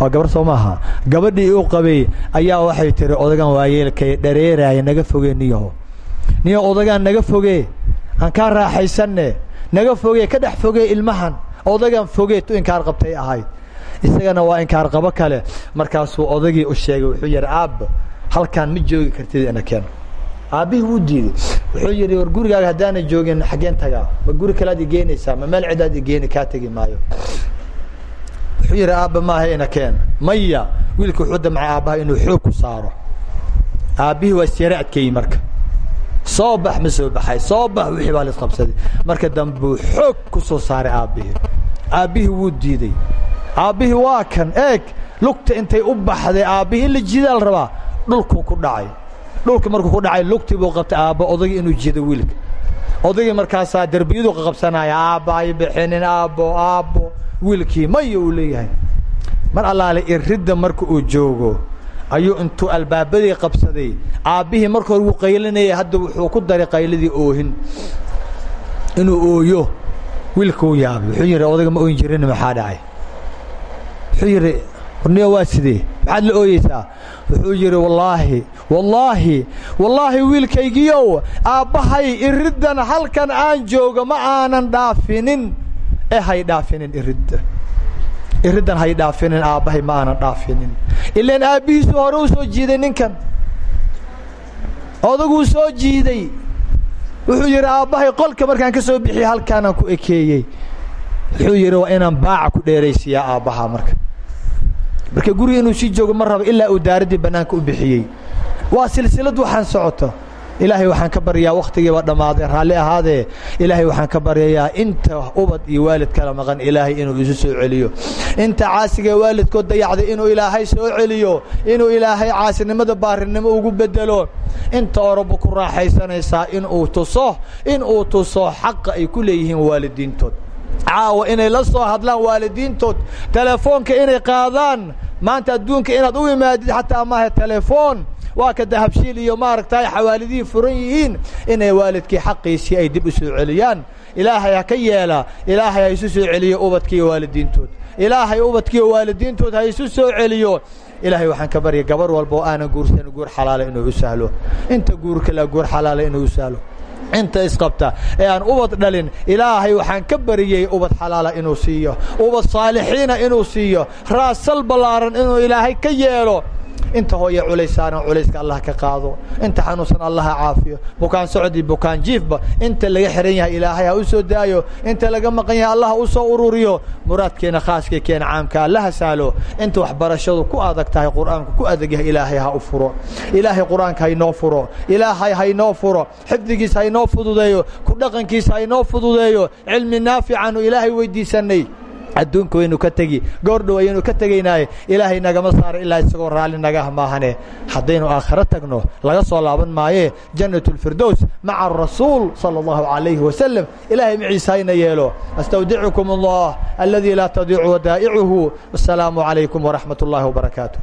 Waa gabar soo maaha gabadhii uu qabay ayaa waxay tihi odagan waayeelkay dhareeraaya naga fogee niyaho. Niyo odagaan naga fogee? Aan kaa raaxaysanne naga fogee ka dhex fogee ilmahan. Odagan fogee tu inkaar qabtay ahayd. Isagana waa inkaar qabo kale. Markaasuu odagii u sheegay wuxuu yidhi aabba halkaan ma joogi kartid ina keeno. Aabbihii wuu diiday. Wuxuu yidhi war gurigaaga haddaana joogin xaggeen tagaa. Ma guri kalead igeenaysaa ma meel cidaad igeeni kaa tegi maayo? Wuxuu yidhi aabba maaha ina keen. Maya wiilka wuxuu damcay aabbaha inuu xoog ku saaro. Aabbihii waa isyara adkeeyey marka soo bax ma soo baxay soo bax wixii baa laisqabsaday marka dambuu xoog ku soo saaray aabbihii. Aabbihii wuu diiday. Aabbihii waa kan eeg lugta intay u baxday aabbihii in la jidaal rabaa dhulkuu ku dhacay. Dhulka markuu ku dhacay lugtii buu qabtay aabba odagii inuu jido wiilka. Odagii markaasaa derbiyadu qaqabsanaya aabba ay bixinin aabbo aabbo. Wiilkii maya uu leeyahay. Mar allaale iridda marka uu joogo ayuu intuu albaabadii qabsaday. Aabbihii marka hore wuu qaylinayay hadda wuxuu ku daray qayladii oohin. Inuu ooyo wiilkuu yaabay. Wuxuu yidhi odaga ma ooyin jirin maxaa dhacay? Wuxuu yidhi warniyo waa sidee? Maxaad la ooyeysaa? Wuxuu yidhi wallaahi wallaahi wallaahi wiilkaygiiow aabbahay iriddan halkan aan joogo ma aanan dhaafinin. Ee hay dhaafinin iridda iriddan hay dhaafinin aabbahay ma aanan dhaafinin. Ilaan aabbihiisu hore u soo jiiday ninkan. Odaguu soo jiiday. Wuxuu yidhi aabbahay qolka markaan ka soo bixiyey halkaanaan ku ekeeyey. Wuxuu yidhi waa inaan baaca ku dheeraysiiyaa aabbahaa marka. Marka guriga inuu sii joogo ma rabo ilaa uu daaraddii bannaanka u bixiyey. Waa silsilad waxaan socoto ilaahay waxaan ka baryayaa wakhtigiiba dhammaaday raalli ahaadee ilaahay waxaan ka baryayaa inta ubad iyo waalid kala maqan ilaahay inuu isu soo celiyo. Inta caasiga waalidkood dayacday inuu ilaahay soo celiyo inuu ilaahay caasinimada baarinimo ugu bedelo inta oroba ku raaxaysanaysaa inuu tuso inuu tuso xaqa ay ku leeyihiin waalidiintood caawa inay la soo hadlaan waalidiintood telefoonka inay qaadaan maanta adduunka inaad u imaadid xataa maaha telefoon. Waa ka dahabshiil iyo maaragtay xawaalidihii furan yihiin inay waalidkii xaqiisii ay dib u celiyaan. Ilaahay ha ka yeela ilaahay ha isu soo celiyo ubadkiiyo waalidiintood. Ilaahay ubadkiiyo waalidiintood ha isu soo celiyo. Ilaahay waxaan ka barya gabar walba oo aanan guursan guur xalaala inuu u sahlo. Inta guur guur xalaala inuu u sahlo inta isqabta ee aan ubad dhalin ilaahay waxaan ka bariyey ubad xalaala inuu siiyo ubad saalixiina inuu siiyo raasal ballaaran inuu ilaahay ka yeelo inta hooye culays saaran culayska allah ka qaado. Inta xanuunsan allaha caafiyo. Bukaan socdii bukaan jiifba. Inta laga xihan yahay ilaahay ha u soo daayo. Inta laga maqan yahay allah u soo ururiyo. Muraadkeena khaaskii keena caamka allaha saalo. Inta waxbarashadu ku adag tahay qur'aanku ku adag yahay ilaahay ha u furo. Ilaahay qur'aanka haynoo furo. Ilaahay haynoo furo. Xifdigiisa haynoo fududeeyo. Ku dhaqankiisa haynoo fududeeyo. Cilmi naaficaanu ilaahay weydiisanay adduunka waynu ka tegi goordhow ayaynu ka tegaynaaye ilaahay nagama saara ilaa isagoo raalli nagah maahane. Haddaynu aakhiro tagno laga soo laaban maayee jannatulfirdows maca arasuul sala allahu calayhi wasalam ilaahay maciisa hayna yeelo. Astawdicukum allah aladii laa tadiicu wadaa'icuhu. Wasalaamu calaykum waraxmat ullaahi wabarakaatu